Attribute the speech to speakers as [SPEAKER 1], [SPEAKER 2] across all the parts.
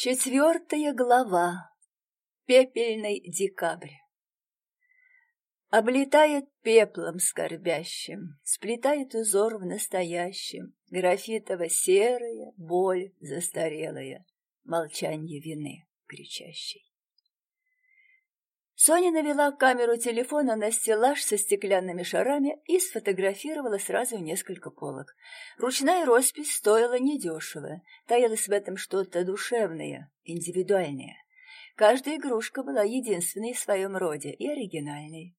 [SPEAKER 1] Четвертая глава. Пепельный декабрь. Облетает пеплом скорбящим, Сплетает узор в настоящем, Графитово-серая боль застарелая, Молчанье вины кричащей. Соня навела камеру телефона на стеллаж со стеклянными шарами и сфотографировала сразу несколько полок. Ручная роспись стоила недешево, таялось в этом что-то душевное, индивидуальное. Каждая игрушка была единственной в своем роде и оригинальной.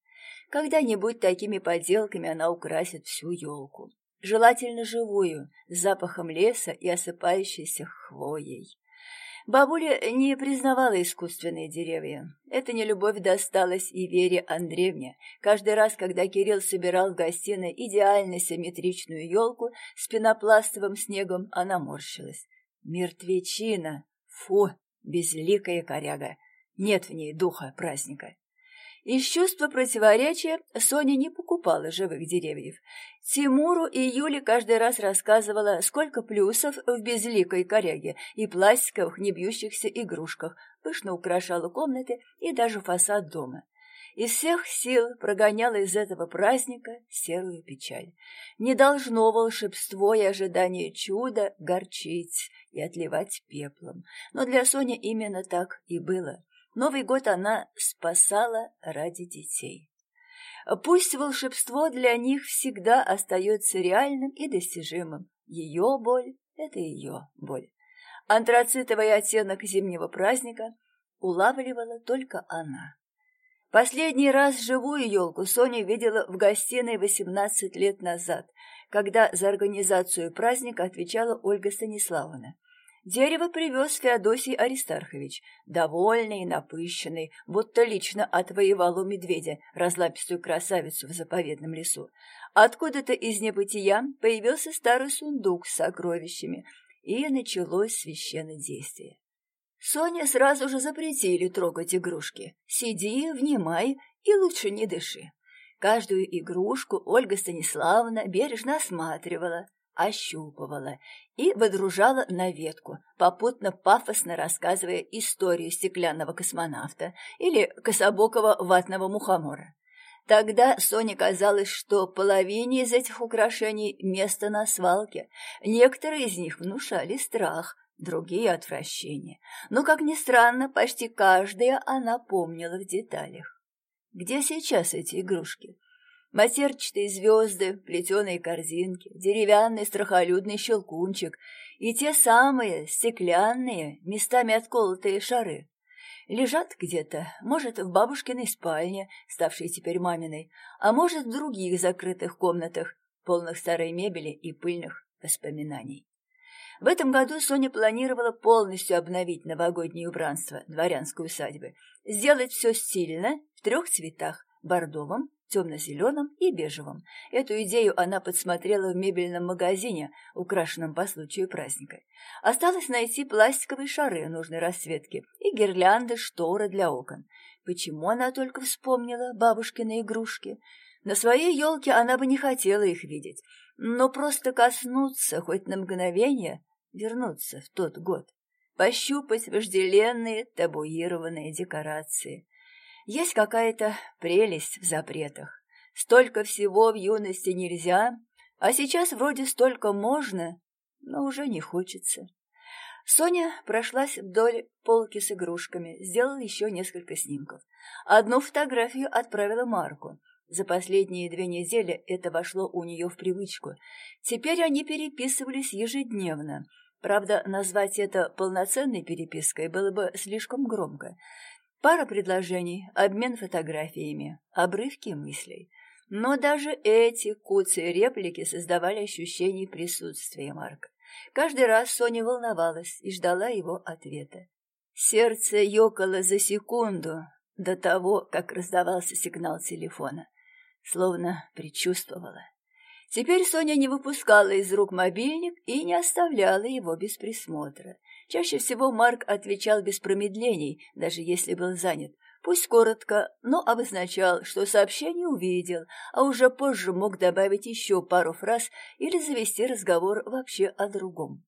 [SPEAKER 1] Когда-нибудь такими поделками она украсит всю елку. Желательно живую, с запахом леса и осыпающейся хвоей. Бабуля не признавала искусственные деревья. Эта нелюбовь досталась и Вере Андреевне. Каждый раз, когда Кирилл собирал в гостиной идеально симметричную елку с пенопластовым снегом, она морщилась. Мертвечина! Фу! Безликая коряга! Нет в ней духа праздника. Из чувства противоречия Соня не покупала живых деревьев. Тимуру и Юле каждый раз рассказывала, сколько плюсов в безликой коряге и пластиковых небьющихся игрушках, пышно украшала комнаты и даже фасад дома. Из всех сил прогоняла из этого праздника серую печаль. Не должно волшебство и ожидание чуда горчить и отливать пеплом. Но для Сони именно так и было. Новый год она спасала ради детей. Пусть волшебство для них всегда остается реальным и достижимым. Ее боль — это ее боль. Антрацитовый оттенок зимнего праздника улавливала только она. Последний раз живую елку Соня видела в гостиной 18 лет назад, когда за организацию праздника отвечала Ольга Станиславовна. Дерево привез Феодосий Аристархович, довольный и напыщенный, будто лично отвоевал у медведя разлапистую красавицу в заповедном лесу. Откуда-то из небытия появился старый сундук с сокровищами, и началось священное действие. Соне сразу же запретили трогать игрушки. Сиди, внимай и лучше не дыши. Каждую игрушку Ольга Станиславовна бережно осматривала, ощупывала и выдружала на ветку, попутно пафосно рассказывая историю стеклянного космонавта или кособокого ватного мухомора. Тогда Соне казалось, что половине из этих украшений место на свалке. Некоторые из них внушали страх, другие — отвращение. Но, как ни странно, почти каждая она помнила в деталях. Где сейчас эти игрушки? Матерчатые звезды, плетеные корзинки, деревянный страхолюдный щелкунчик и те самые стеклянные, местами отколотые шары. Лежат где-то, может, в бабушкиной спальне, ставшей теперь маминой, а может, в других закрытых комнатах, полных старой мебели и пыльных воспоминаний. В этом году Соня планировала полностью обновить новогоднее убранство дворянской усадьбы, сделать все стильно, в трех цветах – бордовом, темно-зеленым и бежевым. Эту идею она подсмотрела в мебельном магазине, украшенном по случаю праздника. Осталось найти пластиковые шары нужной расцветки и гирлянды, шторы для окон. Почему она только вспомнила бабушкины игрушки? На своей елке она бы не хотела их видеть, но просто коснуться хоть на мгновение, вернуться в тот год, пощупать вожделенные табуированные декорации. Есть какая-то прелесть в запретах. Столько всего в юности нельзя, а сейчас вроде столько можно, но уже не хочется. Соня прошлась вдоль полки с игрушками, сделала еще несколько снимков. Одну фотографию отправила Марку. За последние две недели это вошло у нее в привычку. Теперь они переписывались ежедневно. Правда, назвать это полноценной перепиской было бы слишком громко. Пара предложений, обмен фотографиями, обрывки мыслей. Но даже эти куцы реплики создавали ощущение присутствия Марка. Каждый раз Соня волновалась и ждала его ответа. Сердце ёкало за секунду до того, как раздавался сигнал телефона, словно предчувствовала. Теперь Соня не выпускала из рук мобильник и не оставляла его без присмотра. Чаще всего Марк отвечал без промедлений, даже если был занят. Пусть коротко, но обозначал, что сообщение увидел, а уже позже мог добавить еще пару фраз или завести разговор вообще о другом.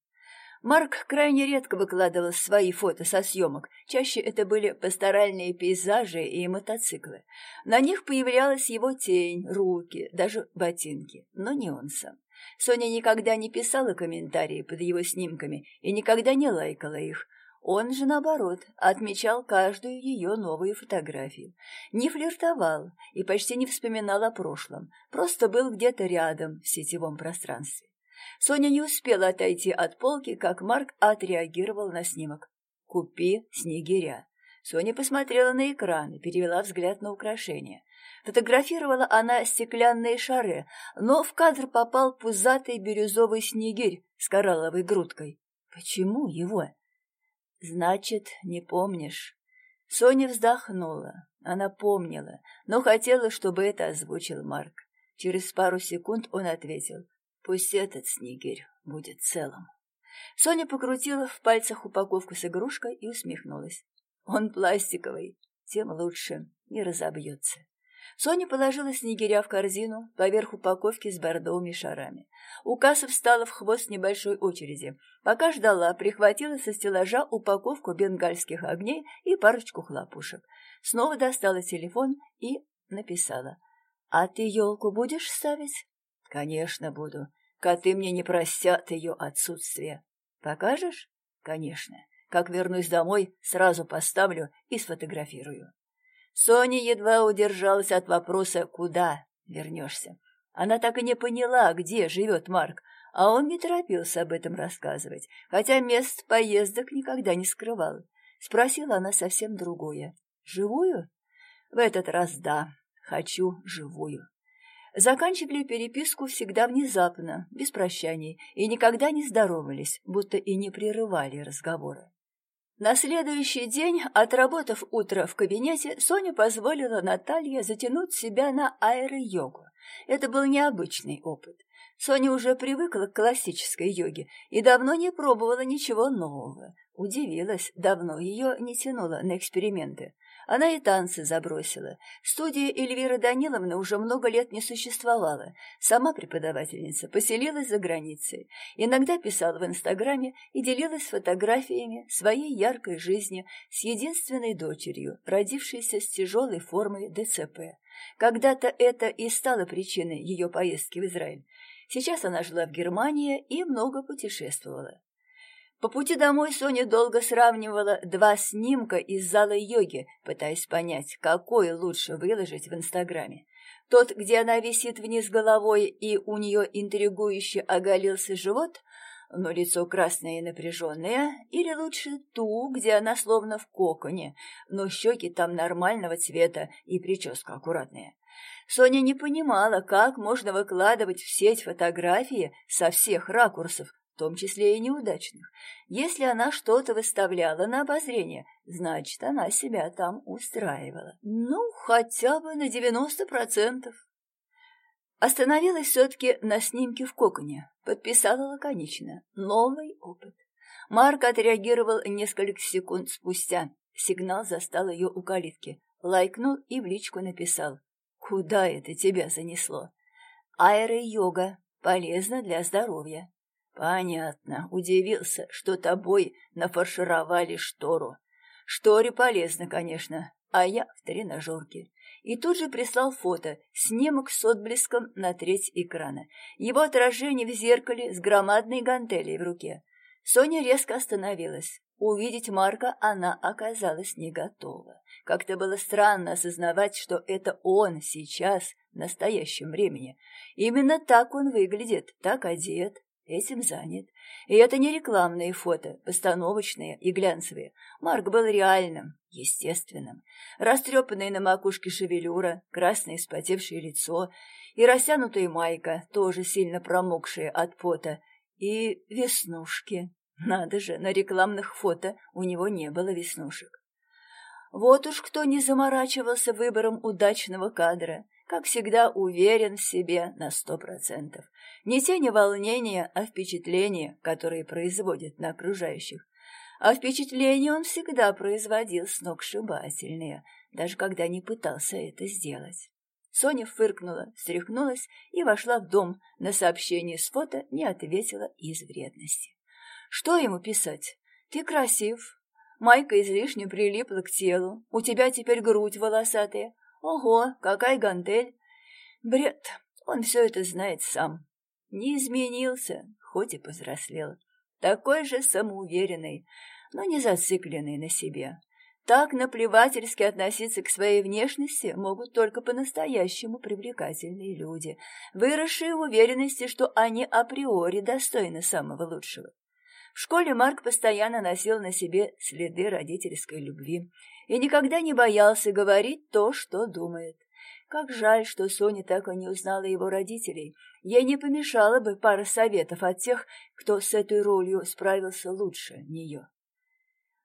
[SPEAKER 1] Марк крайне редко выкладывал свои фото со съемок, чаще это были пасторальные пейзажи и мотоциклы. На них появлялась его тень, руки, даже ботинки, но не он сам. Соня никогда не писала комментарии под его снимками и никогда не лайкала их. Он же, наоборот, отмечал каждую ее новую фотографию. Не флиртовал и почти не вспоминал о прошлом, просто был где-то рядом в сетевом пространстве. Соня не успела отойти от полки, как Марк отреагировал на снимок. «Купи снегиря». Соня посмотрела на экран и перевела взгляд на украшение. Фотографировала она стеклянные шары, но в кадр попал пузатый бирюзовый снегирь с коралловой грудкой. «Почему его?» «Значит, не помнишь?» Соня вздохнула. Она помнила, но хотела, чтобы это озвучил Марк. Через пару секунд он ответил. Пусть этот снегирь будет целым. Соня покрутила в пальцах упаковку с игрушкой и усмехнулась. Он пластиковый, тем лучше, не разобьется. Соня положила снегиря в корзину поверх упаковки с бордовыми шарами. У кассы встала в хвост небольшой очереди. Пока ждала, прихватила со стеллажа упаковку бенгальских огней и парочку хлопушек. Снова достала телефон и написала. «А ты елку будешь ставить?» Конечно, буду. Коты мне не простят ее отсутствие. Покажешь? Конечно. Как вернусь домой, сразу поставлю и сфотографирую. Соня едва удержалась от вопроса «Куда вернешься?». Она так и не поняла, где живет Марк, а он не торопился об этом рассказывать, хотя мест поездок никогда не скрывал. Спросила она совсем другое. «Живую?» «В этот раз да, хочу живую». Заканчивали переписку всегда внезапно, без прощаний, и никогда не здоровались, будто и не прерывали разговора. На следующий день, отработав утро в кабинете, Соня позволила Наталье затянуть себя на аэро-йогу. Это был необычный опыт. Соня уже привыкла к классической йоге и давно не пробовала ничего нового. Удивилась, давно ее не тянуло на эксперименты. Она и танцы забросила. Студия Эльвиры Даниловны уже много лет не существовала. Сама преподавательница поселилась за границей. Иногда писала в Инстаграме и делилась фотографиями своей яркой жизни с единственной дочерью, родившейся с тяжелой формой ДЦП. Когда-то это и стало причиной ее поездки в Израиль. Сейчас она жила в Германии и много путешествовала. По пути домой Соня долго сравнивала два снимка из зала йоги, пытаясь понять, какой лучше выложить в Инстаграме. Тот, где она висит вниз головой и у нее интригующе оголился живот, но лицо красное и напряженное, или лучше ту, где она словно в коконе, но щеки там нормального цвета и прическа аккуратная. Соня не понимала, как можно выкладывать в сеть фотографии со всех ракурсов, том числе и неудачных. Если она что-то выставляла на обозрение, значит, она себя там устраивала. Ну, хотя бы на девяносто процентов. Остановилась все-таки на снимке в коконе. Подписала лаконично. Новый опыт. Марк отреагировал несколько секунд спустя. Сигнал застал ее у калитки. Лайкнул и в личку написал. «Куда это тебя занесло?» «Аэро-йога. Полезно для здоровья». Понятно. Удивился, что тобой нафаршировали штору. Шторе полезно, конечно, а я в тренажерке. И тут же прислал фото, снимок с отблеском на треть экрана. Его отражение в зеркале с громадной гантелей в руке. Соня резко остановилась. Увидеть Марка она оказалась не готова. Как-то было странно осознавать, что это он сейчас, в настоящем времени. Именно так он выглядит, так одет, этим занят. И это не рекламные фото, постановочные и глянцевые. Марк был реальным, естественным. Растрепанная на макушке шевелюра, красное спотевшее лицо и растянутая майка, тоже сильно промокшая от пота, и веснушки. Надо же, на рекламных фото у него не было веснушек. Вот уж кто не заморачивался выбором удачного кадра, как всегда уверен в себе на сто процентов. Не тени волнения, а впечатления, которые производит на окружающих. А впечатления он всегда производил сногсшибательные, даже когда не пытался это сделать. Соня фыркнула, встряхнулась и вошла в дом. На сообщение с фото не ответила из вредности. Что ему писать? Ты красив. Майка излишне прилипла к телу. У тебя теперь грудь волосатая. Ого, какая гантель. Бред. Он все это знает сам. Не изменился, хоть и повзрослел. Такой же самоуверенный, но не зацикленный на себе. Так наплевательски относиться к своей внешности могут только по-настоящему привлекательные люди, выросшие в уверенности, что они априори достойны самого лучшего. В школе Марк постоянно носил на себе следы родительской любви и никогда не боялся говорить то, что думает. Как жаль, что Соня так и не узнала его родителей. Ей не помешало бы пара советов от тех, кто с этой ролью справился лучше нее.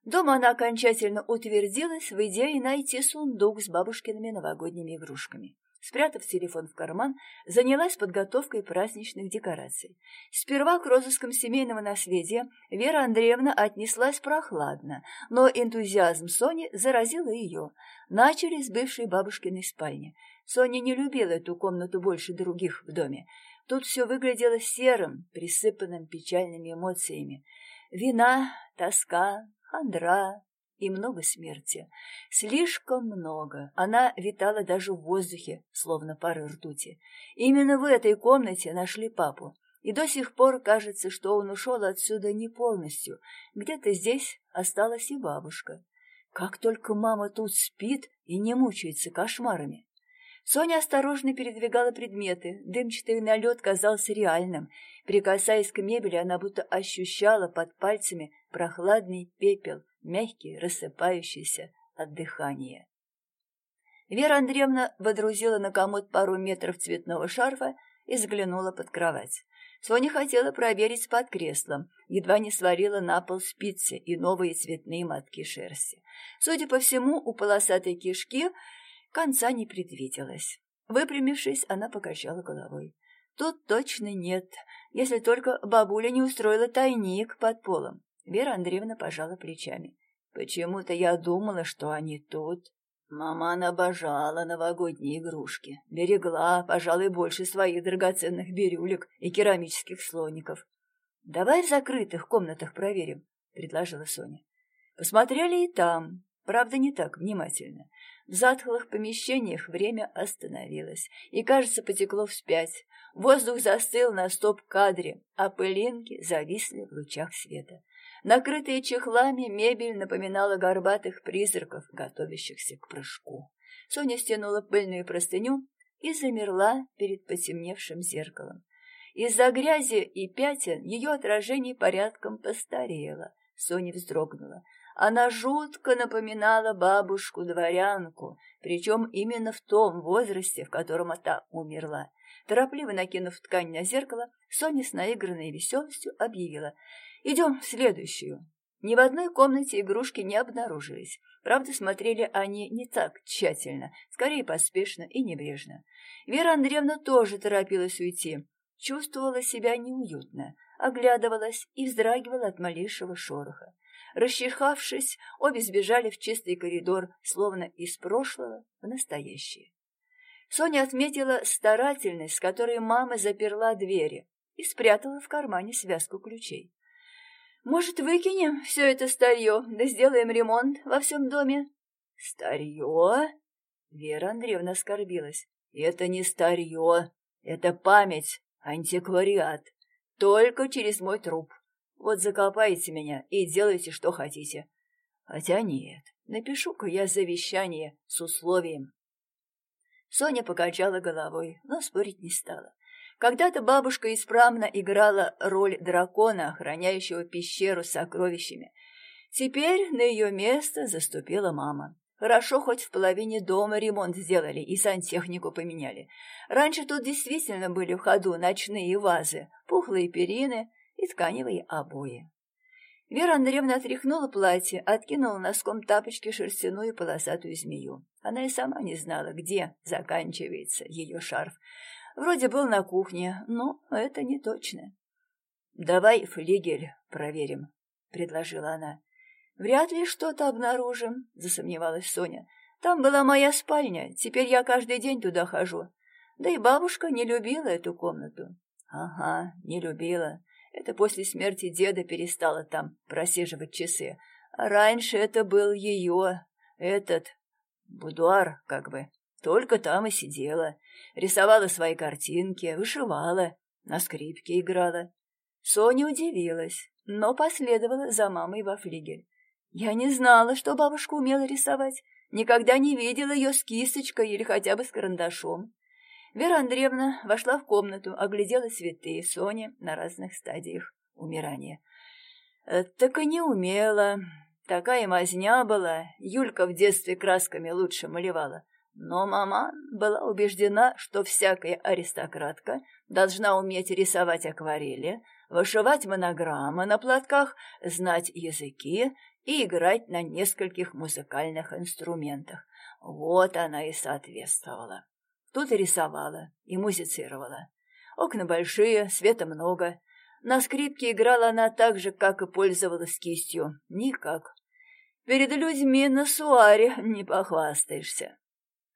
[SPEAKER 1] Дома она окончательно утвердилась в идее найти сундук с бабушкиными новогодними игрушками. Спрятав телефон в карман, занялась подготовкой праздничных декораций. Сперва к розыскам семейного наследия Вера Андреевна отнеслась прохладно, но энтузиазм Сони заразил ее. Начали с бывшей бабушкиной спальни. Соня не любила эту комнату больше других в доме. Тут все выглядело серым, присыпанным печальными эмоциями. Вина, тоска, хандра и много смерти. Слишком много. Она витала даже в воздухе, словно пары ртути. Именно в этой комнате нашли папу. И до сих пор кажется, что он ушел отсюда не полностью. Где-то здесь осталась и бабушка. Как только мама тут спит и не мучается кошмарами. Соня осторожно передвигала предметы. Дымчатый налет казался реальным. Прикасаясь к мебели, она будто ощущала под пальцами прохладный пепел, мягкий, рассыпающийся от дыхания. Вера Андреевна водрузила на комод пару метров цветного шарфа и заглянула под кровать. Соня хотела проверить под креслом, едва не сварила на пол спицы и новые цветные мотки шерсти. Судя по всему, у полосатой кишки конца не предвиделось. Выпрямившись, она покачала головой. Тут точно нет, если только бабуля не устроила тайник под полом. Вера Андреевна пожала плечами. Почему-то я думала, что они тут. Мама обожала новогодние игрушки, берегла, пожалуй, больше своих драгоценных бирюлек и керамических слоников. «Давай в закрытых комнатах проверим», — предложила Соня. Посмотрели и там, правда, не так внимательно. В затхлых помещениях время остановилось, и, кажется, потекло вспять. Воздух застыл на стоп-кадре, а пылинки зависли в лучах света. Накрытая чехлами мебель напоминала горбатых призраков, готовящихся к прыжку. Соня стянула пыльную простыню и замерла перед потемневшим зеркалом. Из-за грязи и пятен ее отражение порядком постарело. Соня вздрогнула. Она жутко напоминала бабушку-дворянку, причем именно в том возрасте, в котором та умерла. Торопливо накинув ткань на зеркало, Соня с наигранной веселостью объявила Идем в следующую. Ни в одной комнате игрушки не обнаружились. Правда, смотрели они не так тщательно, скорее поспешно и небрежно. Вера Андреевна тоже торопилась уйти. Чувствовала себя неуютно, оглядывалась и вздрагивала от малейшего шороха. Расчихавшись, обе сбежали в чистый коридор, словно из прошлого в настоящее. Соня отметила старательность, с которой мама заперла двери и спрятала в кармане связку ключей. Может, выкинем все это старье, да сделаем ремонт во всем доме? Старье? Вера Андреевна оскорбилась. Это не старье, это память, антиквариат. Только через мой труп. Вот закопайте меня и делайте, что хотите. Хотя нет, напишу-ка я завещание с условием. Соня покачала головой, но спорить не стала. Когда-то бабушка исправно играла роль дракона, охраняющего пещеру с сокровищами. Теперь на ее место заступила мама. Хорошо, хоть в половине дома ремонт сделали и сантехнику поменяли. Раньше тут действительно были в ходу ночные вазы, пухлые перины и тканевые обои. Вера Андреевна отряхнула платье, откинула носком тапочки шерстяную полосатую змею. Она и сама не знала, где заканчивается ее шарф. Вроде был на кухне, но это не точно. «Давай флигель проверим», — предложила она. «Вряд ли что-то обнаружим», — засомневалась Соня. «Там была моя спальня, теперь я каждый день туда хожу. Да и бабушка не любила эту комнату». «Ага, не любила. Это после смерти деда перестала там просиживать часы. А раньше это был ее, этот, будуар, как бы. Только там и сидела. Рисовала свои картинки, вышивала, на скрипке играла. Соня удивилась, но последовала за мамой во флигель. Я не знала, что бабушка умела рисовать. Никогда не видела ее с кисточкой или хотя бы с карандашом. Вера Андреевна вошла в комнату, оглядела цветы Сони на разных стадиях умирания. «Э, так и не умела. Такая мазня была. Юлька в детстве красками лучше малевала. Но мама была убеждена, что всякая аристократка должна уметь рисовать акварели, вышивать монограммы на платках, знать языки и играть на нескольких музыкальных инструментах. Вот она и соответствовала. Тут и рисовала, и музицировала. Окна большие, света много. На скрипке играла она так же, как и пользовалась кистью. Никак. Перед людьми на суаре не похвастаешься.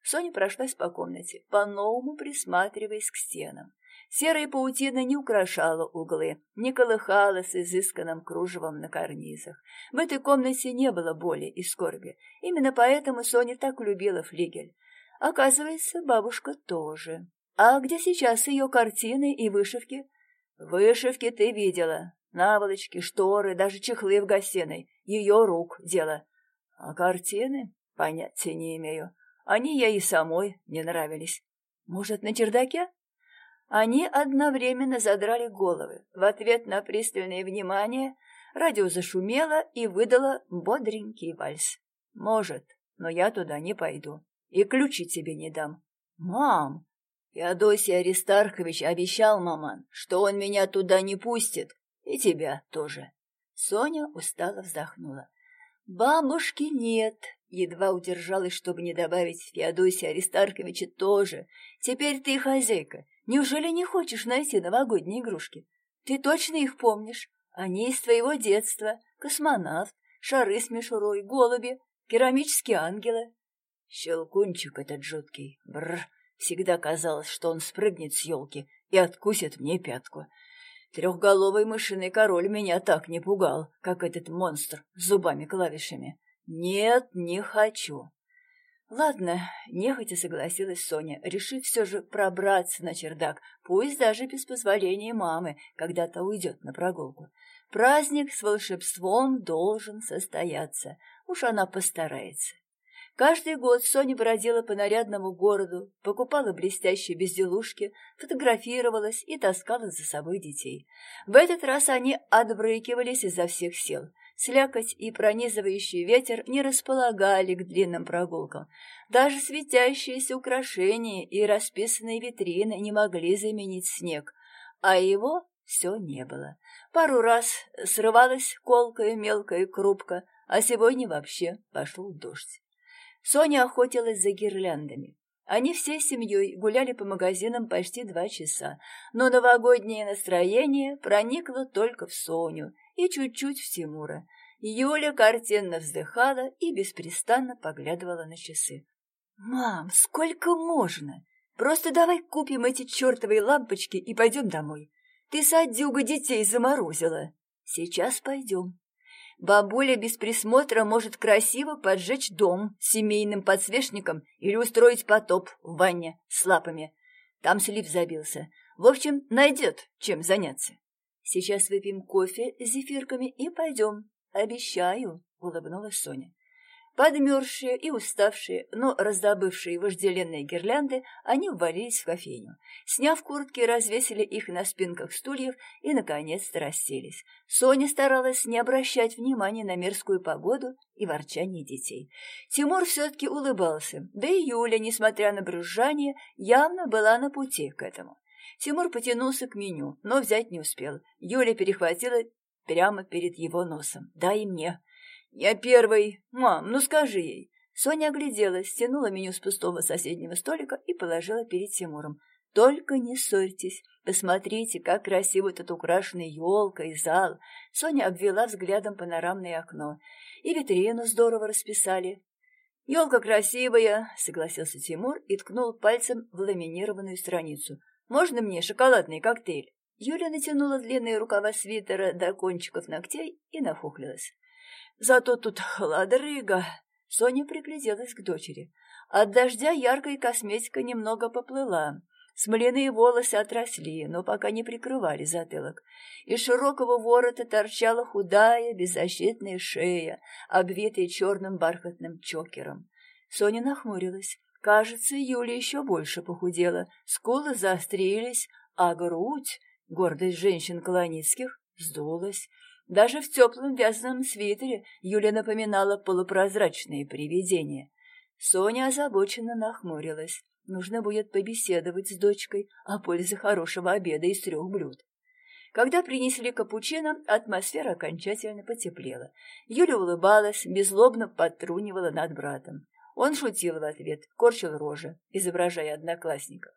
[SPEAKER 1] Соня прошлась по комнате, по-новому присматриваясь к стенам. Серая паутина не украшала углы, не колыхалась изысканным кружевом на карнизах. В этой комнате не было боли и скорби. Именно поэтому Соня так любила флигель. Оказывается, бабушка тоже. А где сейчас ее картины и вышивки? Вышивки ты видела. Наволочки, шторы, даже чехлы в гостиной. Ее рук дело. А картины? Понятия не имею. Они ей и самой не нравились. Может, на чердаке? Они одновременно задрали головы. В ответ на пристальное внимание радио зашумело и выдало бодренький вальс. Может, но я туда не пойду и ключи тебе не дам. Мам, Феодосий Аристархович обещал, маман, что он меня туда не пустит, и тебя тоже. Соня устало вздохнула. Бабушки нет, едва удержалась, чтобы не добавить Феодосия Аристарховича тоже. Теперь ты хозяйка. Неужели не хочешь найти новогодние игрушки? Ты точно их помнишь? Они из твоего детства. Космонавт, шары с мишурой, голуби, керамические ангелы. Щелкунчик этот жуткий. Бррр. Всегда казалось, что он спрыгнет с елки и откусит мне пятку. Трехголовый мышиный король меня так не пугал, как этот монстр с зубами-клавишами. Нет, не хочу. Ладно, нехотя согласилась Соня, решив все же пробраться на чердак, пусть даже без позволения мамы, когда то уйдет на прогулку. Праздник с волшебством должен состояться. Уж она постарается. Каждый год Соня бродила по нарядному городу, покупала блестящие безделушки, фотографировалась и таскала за собой детей. В этот раз они отбрыкивались изо всех сил. Слякоть и пронизывающий ветер не располагали к длинным прогулкам. Даже светящиеся украшения и расписанные витрины не могли заменить снег, а его все не было. Пару раз срывалась колкая мелкая крупка, а сегодня вообще пошел дождь. Соня охотилась за гирляндами. Они всей семьей гуляли по магазинам почти два часа, но новогоднее настроение проникло только в Соню и чуть-чуть в Тимура. Юля картинно вздыхала и беспрестанно поглядывала на часы. «Мам, сколько можно? Просто давай купим эти чертовые лампочки и пойдем домой. Ты садюга детей заморозила. Сейчас пойдем. Бабуля без присмотра может красиво поджечь дом семейным подсвечником или устроить потоп в ванне с лапами. Там слив забился. В общем, найдет, чем заняться. Сейчас выпьем кофе с зефирками и пойдем. Обещаю, улыбнулась Соня. Подмерзшие и уставшие, но раздобывшие вожделенные гирлянды, они ввалились в кофейню. Сняв куртки, развесили их на спинках стульев и, наконец-то, расселись. Соня старалась не обращать внимания на мерзкую погоду и ворчание детей. Тимур все-таки улыбался, да и Юля, несмотря на брюзжание, явно была на пути к этому. Тимур потянулся к меню, но взять не успел. Юля перехватила прямо перед его носом. «Дай мне!» «Я первый. Мам, ну скажи ей». Соня огляделась, стянула меню с пустого соседнего столика и положила перед Тимуром. «Только не ссорьтесь. Посмотрите, как красиво тут украшены елка и зал». Соня обвела взглядом панорамное окно. «И витрину здорово расписали». «Елка красивая», — согласился Тимур и ткнул пальцем в ламинированную страницу. «Можно мне шоколадный коктейль?» Юля натянула длинные рукава свитера до кончиков ногтей и нахохлилась. «Зато тут хладрыга!» Соня пригляделась к дочери. От дождя яркая косметика немного поплыла. Смоляные волосы отросли, но пока не прикрывали затылок. Из широкого ворота торчала худая, беззащитная шея, обвитая черным бархатным чокером. Соня нахмурилась. Кажется, Юля еще больше похудела. Скулы заострились, а грудь, гордость женщин колоницких, сдулась. Даже в теплом вязаном свитере Юля напоминала полупрозрачные привидения. Соня озабоченно нахмурилась. Нужно будет побеседовать с дочкой о пользе хорошего обеда из трех блюд. Когда принесли капучино, атмосфера окончательно потеплела. Юля улыбалась, беззлобно подтрунивала над братом. Он шутил в ответ, корчил рожи, изображая одноклассников.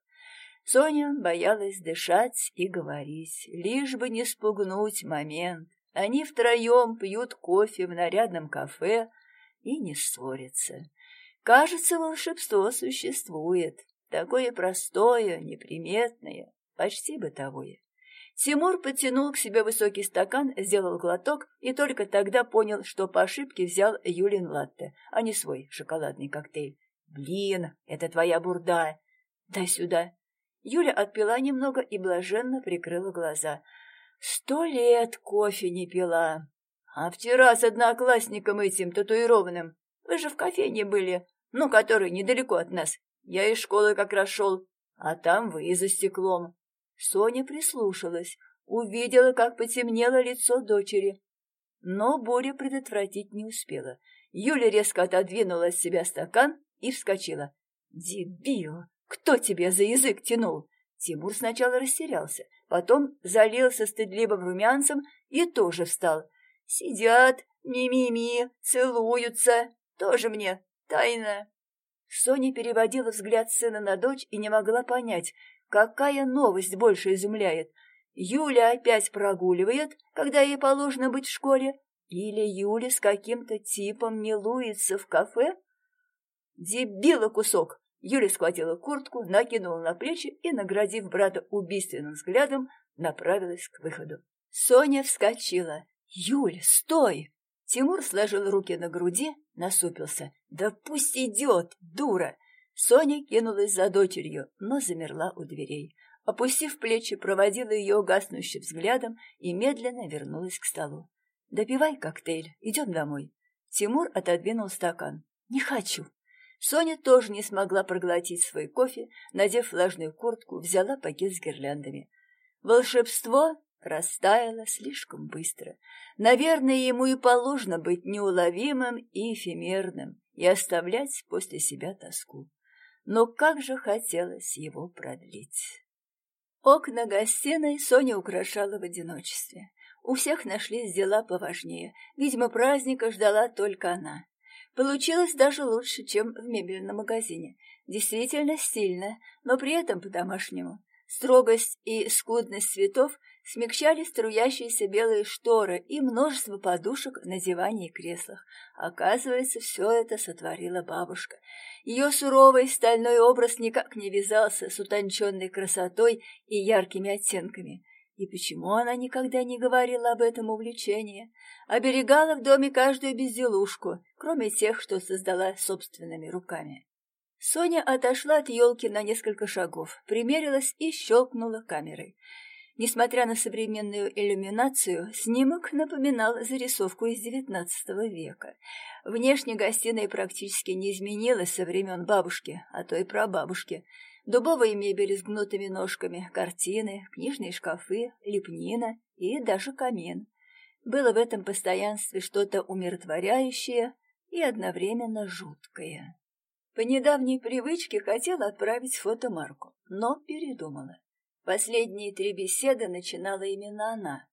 [SPEAKER 1] Соня боялась дышать и говорить, лишь бы не спугнуть момент. Они втроем пьют кофе в нарядном кафе и не ссорятся. Кажется, волшебство существует, такое простое, неприметное, почти бытовое. Тимур подтянул к себе высокий стакан, сделал глоток и только тогда понял, что по ошибке взял Юлин латте, а не свой шоколадный коктейль. «Блин, это твоя бурда! Дай сюда!» Юля отпила немного и блаженно прикрыла глаза. Сто лет кофе не пила. А вчера с одноклассником этим татуированным. Вы же в кофейне были, ну, который недалеко от нас. Я из школы как раз шел, а там вы за стеклом. Соня прислушалась, увидела, как потемнело лицо дочери. Но буря предотвратить не успела. Юля резко отодвинула от себя стакан и вскочила. «Дебил! Кто тебе за язык тянул?» Тимур сначала растерялся, потом залился стыдливым румянцем и тоже встал. Сидят, ми-ми-ми, целуются, тоже мне, тайна. Соня переводила взгляд сына на дочь и не могла понять, какая новость больше изумляет. Юля опять прогуливает, когда ей положено быть в школе, или Юля с каким-то типом милуется в кафе? Дебила кусок! Юля схватила куртку, накинула на плечи и, наградив брата убийственным взглядом, направилась к выходу. Соня вскочила. «Юль, стой!» Тимур сложил руки на груди, насупился. «Да пусть идет, дура!» Соня кинулась за дочерью, но замерла у дверей. Опустив плечи, проводила ее гаснущим взглядом и медленно вернулась к столу. «Допивай коктейль, идем домой». Тимур отодвинул стакан. «Не хочу». Соня тоже не смогла проглотить свой кофе, надев влажную куртку, взяла пакет с гирляндами. Волшебство растаяло слишком быстро. Наверное, ему и положено быть неуловимым и эфемерным и оставлять после себя тоску. Но как же хотелось его продлить. Окна гостиной Соня украшала в одиночестве. У всех нашлись дела поважнее. Видимо, праздника ждала только она. Получилось даже лучше, чем в мебельном магазине. Действительно стильно, но при этом по-домашнему. Строгость и скудность цветов смягчали струящиеся белые шторы и множество подушек на диване и креслах. Оказывается, все это сотворила бабушка. Ее суровый стальной образ никак не вязался с утонченной красотой и яркими оттенками. И почему она никогда не говорила об этом увлечении? Оберегала в доме каждую безделушку, кроме тех, что создала собственными руками. Соня отошла от елки на несколько шагов, примерилась и щелкнула камерой. Несмотря на современную иллюминацию, снимок напоминал зарисовку из XIX века. Внешне гостиная практически не изменилась со времен бабушки, а то и прабабушки – дубовая мебель с гнутыми ножками, картины, книжные шкафы, лепнина и даже камин. Было в этом постоянстве что-то умиротворяющее и одновременно жуткое. По недавней привычке хотела отправить фото Марку, но передумала. Последние три беседы начинала именно она.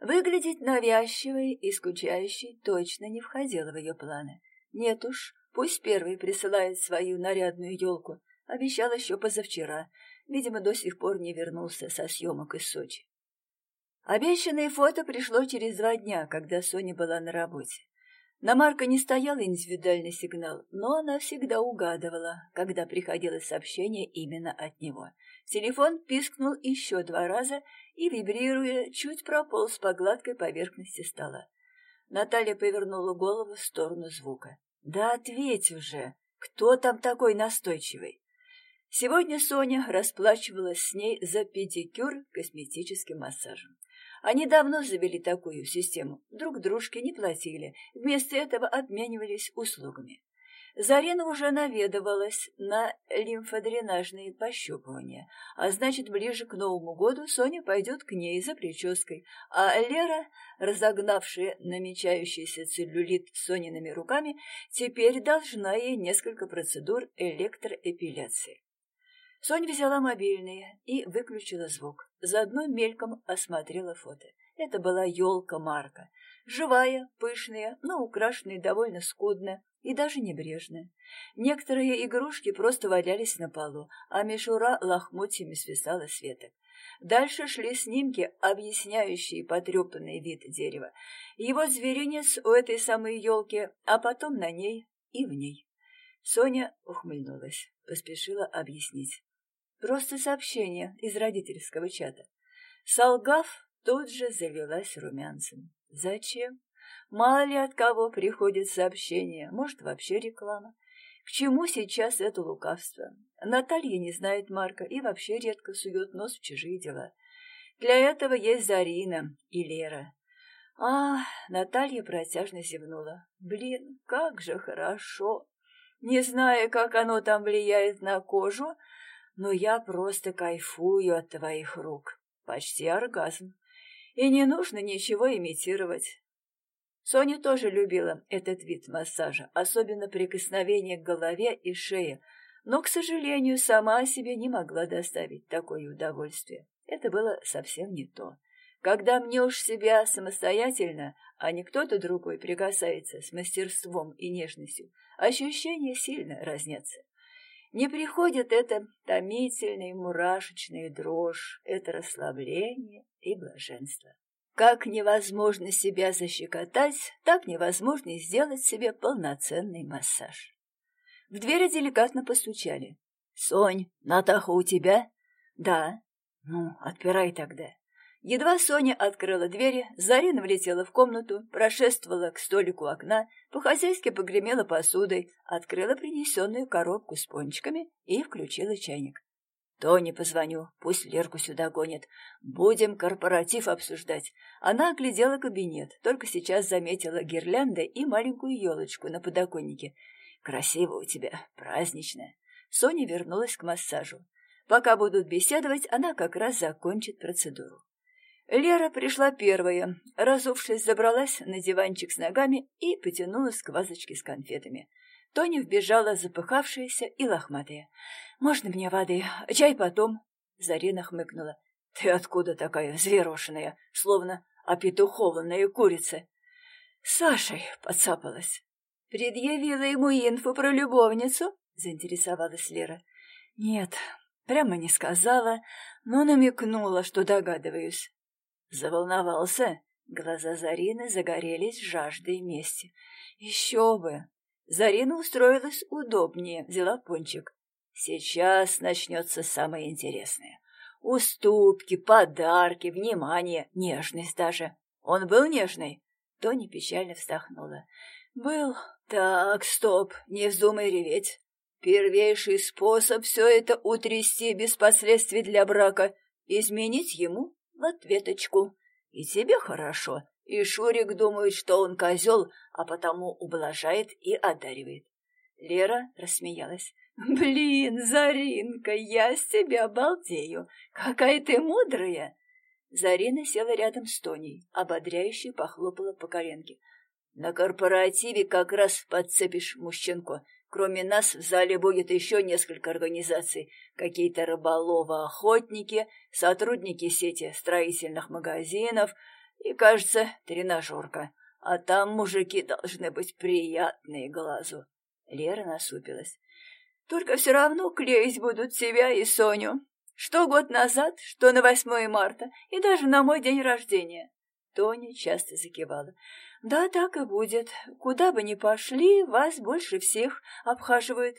[SPEAKER 1] Выглядеть навязчивой и скучающей точно не входило в ее планы. Нет уж, пусть первый присылает свою нарядную елку, Обещал еще позавчера. Видимо, до сих пор не вернулся со съемок из Сочи. Обещанное фото пришло через два дня, когда Соня была на работе. На Марка не стоял индивидуальный сигнал, но она всегда угадывала, когда приходило сообщение именно от него. Телефон пискнул еще два раза и, вибрируя, чуть прополз по гладкой поверхности стола. Наталья повернула голову в сторону звука. «Да ответь уже! Кто там такой настойчивый?» Сегодня Соня расплачивалась с ней за педикюр косметическим массажем. Они давно завели такую систему, друг дружке не платили, вместо этого обменивались услугами. Зарина уже наведывалась на лимфодренажные пощупывания, а значит, ближе к Новому году Соня пойдет к ней за прической, а Лера, разогнавшая намечающийся целлюлит Сониными руками, теперь должна ей несколько процедур электроэпиляции. Соня взяла мобильный и выключила звук. Заодно мельком осмотрела фото. Это была елка Марка. Живая, пышная, но украшенная довольно скудно и даже небрежно. Некоторые игрушки просто валялись на полу, а мишура лохмотьями свисала с веток. Дальше шли снимки, объясняющие потрепанный вид дерева. Его зверинец у этой самой елки, а потом на ней и в ней. Соня ухмыльнулась, поспешила объяснить. Просто сообщение из родительского чата. Солгав, тут же завелась румянцем. Зачем? Мало ли от кого приходит сообщение, может, вообще реклама. К чему сейчас это лукавство? Наталья не знает Марка и вообще редко сует нос в чужие дела. Для этого есть Зарина и Лера. А, Наталья протяжно зевнула. Блин, как же хорошо! Не знаю, как оно там влияет на кожу, но я просто кайфую от твоих рук. Почти оргазм. И не нужно ничего имитировать. Соня тоже любила этот вид массажа, особенно прикосновение к голове и шее, но, к сожалению, сама себе не могла доставить такое удовольствие. Это было совсем не то. Когда мнешь себя самостоятельно, а не кто-то другой прикасается с мастерством и нежностью, ощущения сильно разнятся. Не приходит это томительная мурашечная дрожь, это расслабление и блаженство. Как невозможно себя защекотать, так невозможно сделать себе полноценный массаж. В двери деликатно постучали. «Сонь, Натаха у тебя?» «Да». «Ну, отпирай тогда». Едва Соня открыла двери, Зарина влетела в комнату, прошествовала к столику окна, по-хозяйски погремела посудой, открыла принесенную коробку с пончиками и включила чайник. «Тоне позвоню, пусть Лерку сюда гонит. Будем корпоратив обсуждать». Она оглядела кабинет, только сейчас заметила гирлянды и маленькую елочку на подоконнике. «Красиво у тебя, празднично». Соня вернулась к массажу. Пока будут беседовать, она как раз закончит процедуру. Лера пришла первая, разувшись, забралась на диванчик с ногами и потянулась к вазочке с конфетами. Тоня вбежала запыхавшаяся и лохматая. «Можно мне воды? Чай потом?» Зарина хмыкнула. «Ты откуда такая зверошенная, словно опетухованная курица?» Сашей подцапалась. «Предъявила ему инфу про любовницу?» — заинтересовалась Лера. «Нет, прямо не сказала, но намекнула, что догадываюсь. Заволновался. Глаза Зарины загорелись жаждой мести. Еще бы! Зарина устроилась удобнее, взяла пончик. Сейчас начнется самое интересное. Уступки, подарки, внимание, нежность даже. Он был нежный? Тони печально вздохнула. Был. Так, стоп, не вздумай реветь. Первейший способ все это утрясти без последствий для брака — изменить ему в ответочку. И тебе хорошо, и Шурик думает, что он козел, а потому ублажает и одаривает. Лера рассмеялась. «Блин, Заринка, я с тебя балдею! Какая ты мудрая!» Зарина села рядом с Тоней, ободряюще похлопала по коленке. «На корпоративе как раз подцепишь мужчинку. Кроме нас в зале будет еще несколько организаций. Какие-то рыболовы-охотники, сотрудники сети строительных магазинов и, кажется, тренажерка. А там мужики должны быть приятные глазу. Лера насупилась. Только все равно клеить будут тебя и Соню. Что год назад, что на 8 марта, и даже на мой день рождения. Тоня часто закивала. «Да, так и будет. Куда бы ни пошли, вас больше всех обхаживают.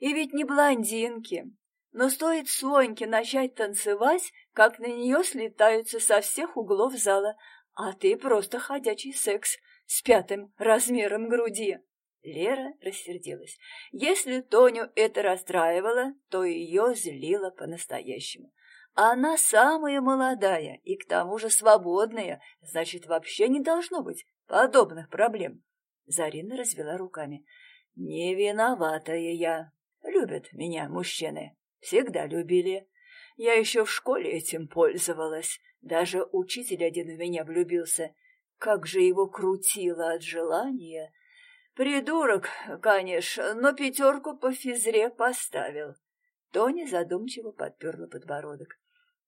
[SPEAKER 1] И ведь не блондинки. Но стоит Соньке начать танцевать, как на нее слетаются со всех углов зала, а ты просто ходячий секс с пятым размером груди. Лера рассердилась. Если Тоню это расстраивало, то ее злило по-настоящему. Она самая молодая и к тому же свободная, значит, вообще не должно быть подобных проблем. Зарина развела руками. Не виноватая я. Любят меня мужчины. Всегда любили. Я еще в школе этим пользовалась. Даже учитель один в меня влюбился. Как же его крутило от желания. Придурок, конечно, но пятерку по физре поставил. Тоня задумчиво подперла подбородок.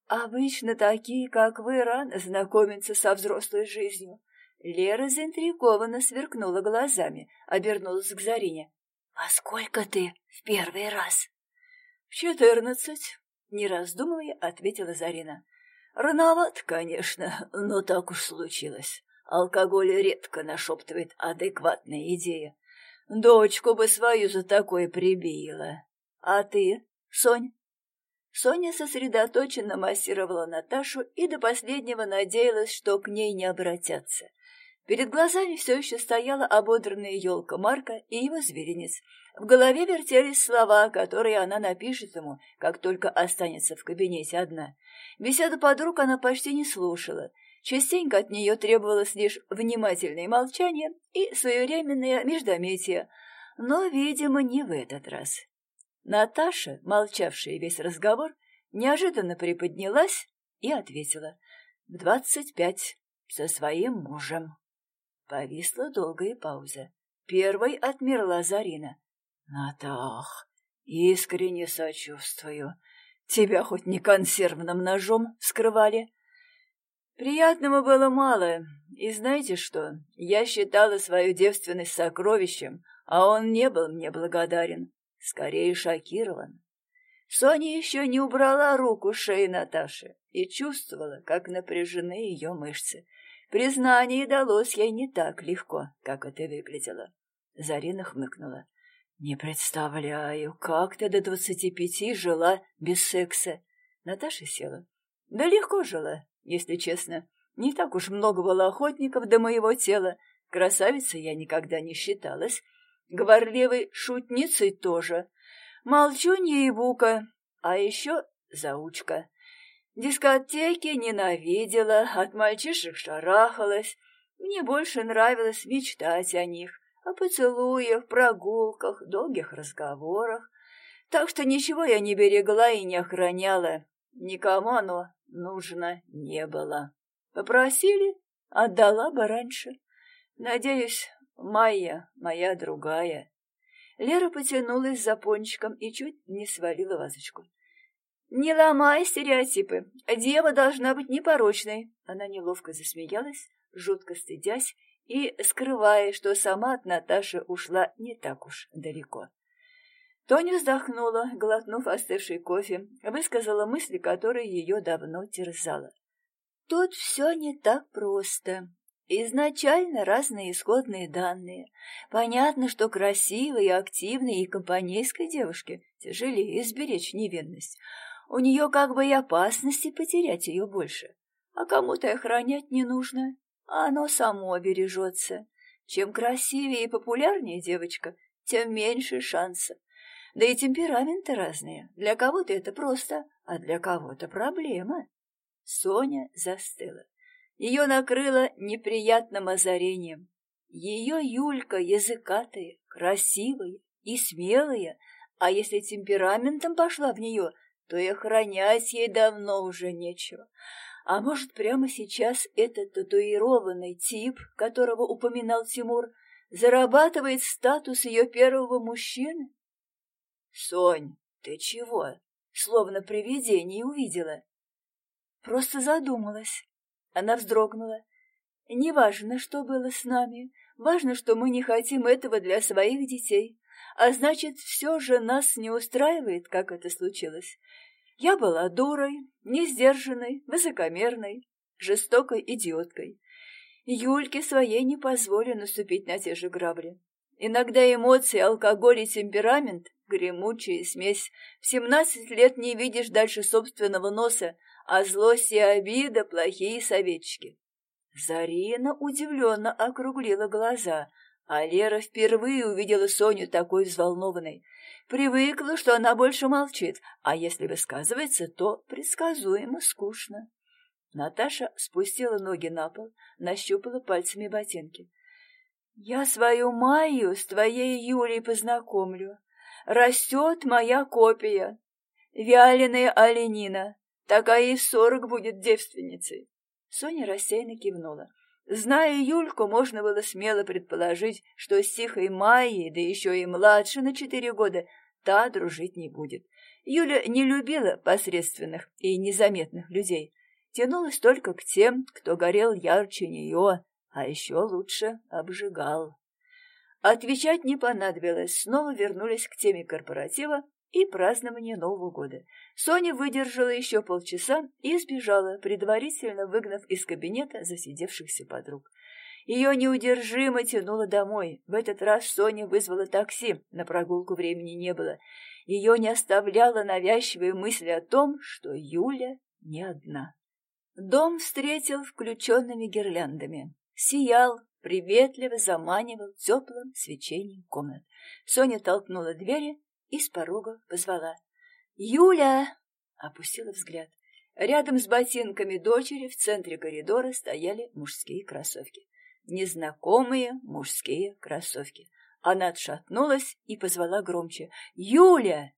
[SPEAKER 1] Обычно такие, как вы, рано знакомятся со взрослой жизнью. Лера заинтригованно сверкнула глазами, обернулась к Зарине. — А сколько ты в первый раз? — В четырнадцать, — не раздумывая, ответила Зарина. — Рановато, конечно, но так уж случилось. Алкоголь редко нашептывает адекватные идеи. Дочку бы свою за такое прибила. А ты, Сонь? Соня сосредоточенно массировала Наташу и до последнего надеялась, что к ней не обратятся. Перед глазами все еще стояла ободранная елка Марка и его зверинец. В голове вертелись слова, которые она напишет ему, как только останется в кабинете одна. Беседу подруг она почти не слушала. Частенько от нее требовалось лишь внимательное молчание и своевременное междометие, но, видимо, не в этот раз. Наташа, молчавшая весь разговор, неожиданно приподнялась и ответила. «В двадцать пять, со своим мужем». Повисла долгая пауза. Первой отмерла Зарина. «Натах, искренне сочувствую. Тебя хоть не консервным ножом вскрывали?» Приятного было мало, и знаете что, я считала свою девственность сокровищем, а он не был мне благодарен, скорее шокирован. Соня еще не убрала руку шеи Наташи и чувствовала, как напряжены ее мышцы. Признание далось ей не так легко, как это выглядело. Зарина хмыкнула. «Не представляю, как ты до двадцати пяти жила без секса?» Наташа села. «Да легко жила, если честно. Не так уж много было охотников до моего тела. Красавицей я никогда не считалась. Говорливой шутницей тоже. Молчу не и бука, а еще заучка. Дискотеки ненавидела, от мальчишек шарахалась. Мне больше нравилось мечтать о них, о поцелуях, прогулках, долгих разговорах. Так что ничего я не берегла и не охраняла. Никому оно нужно не было. Попросили, отдала бы раньше. Надеюсь, Майя моя другая. Лера потянулась за пончиком и чуть не свалила вазочку. «Не ломай стереотипы. Дева должна быть непорочной». Она неловко засмеялась, жутко стыдясь и скрывая, что сама от Наташи ушла не так уж далеко. Тоня вздохнула, глотнув остывший кофе, высказала мысли, которые ее давно терзала. «Тут все не так просто. Изначально разные исходные данные. Понятно, что красивой, активной и компанейской девушке тяжелее изберечь невинность. У нее как бы и опасности потерять ее больше. А кому-то охранять не нужно, а оно само бережется. Чем красивее и популярнее девочка, тем меньше шансов. Да и темпераменты разные. Для кого-то это просто, а для кого-то проблема. Соня застыла. Ее накрыло неприятным озарением. Ее Юлька языкатая, красивая и смелая, а если темпераментом пошла в нее, то и охранять ей давно уже нечего. А может, прямо сейчас этот татуированный тип, которого упоминал Тимур, зарабатывает статус ее первого мужчины? Сонь, ты чего? Словно привидение увидела. Просто задумалась. Она вздрогнула. Неважно, что было с нами, важно, что мы не хотим этого для своих детей. А значит, все же нас не устраивает, как это случилось. Я была дурой, несдержанной, высокомерной, жестокой идиоткой. Юльке своей не позволю наступить на те же грабли. Иногда эмоции, алкоголь и темперамент — гремучая смесь. В семнадцать лет не видишь дальше собственного носа, а злость и обида — плохие советчики. Зарина удивленно округлила глаза, а Лера впервые увидела Соню такой взволнованной. Привыкла, что она больше молчит, а если высказывается, то предсказуемо скучно. Наташа спустила ноги на пол, нащупала пальцами ботинки. «Я свою Майю с твоей Юлей познакомлю. Растет моя копия. Вяленая оленина. Такая и в сорок будет девственницей». Соня рассеянно кивнула. Зная Юльку, можно было смело предположить, что с тихой Майей, да еще и младше на четыре года, та дружить не будет. Юля не любила посредственных и незаметных людей тянулась только к тем, кто горел ярче нее, а еще лучше обжигал. Отвечать не понадобилось, снова вернулись к теме корпоратива и празднования Нового года. Соня выдержала еще полчаса и сбежала, предварительно выгнав из кабинета засидевшихся подруг. Ее неудержимо тянуло домой. В этот раз Соня вызвала такси, на прогулку времени не было. Ее не оставляла навязчивая мысль о том, что Юля не одна. Дом встретил включенными гирляндами. Сиял, приветливо заманивал теплым свечением комнат. Соня толкнула двери и с порога позвала. «Юля!» — опустила взгляд. Рядом с ботинками дочери в центре коридора стояли мужские кроссовки. Незнакомые мужские кроссовки. Она отшатнулась и позвала громче. «Юля!»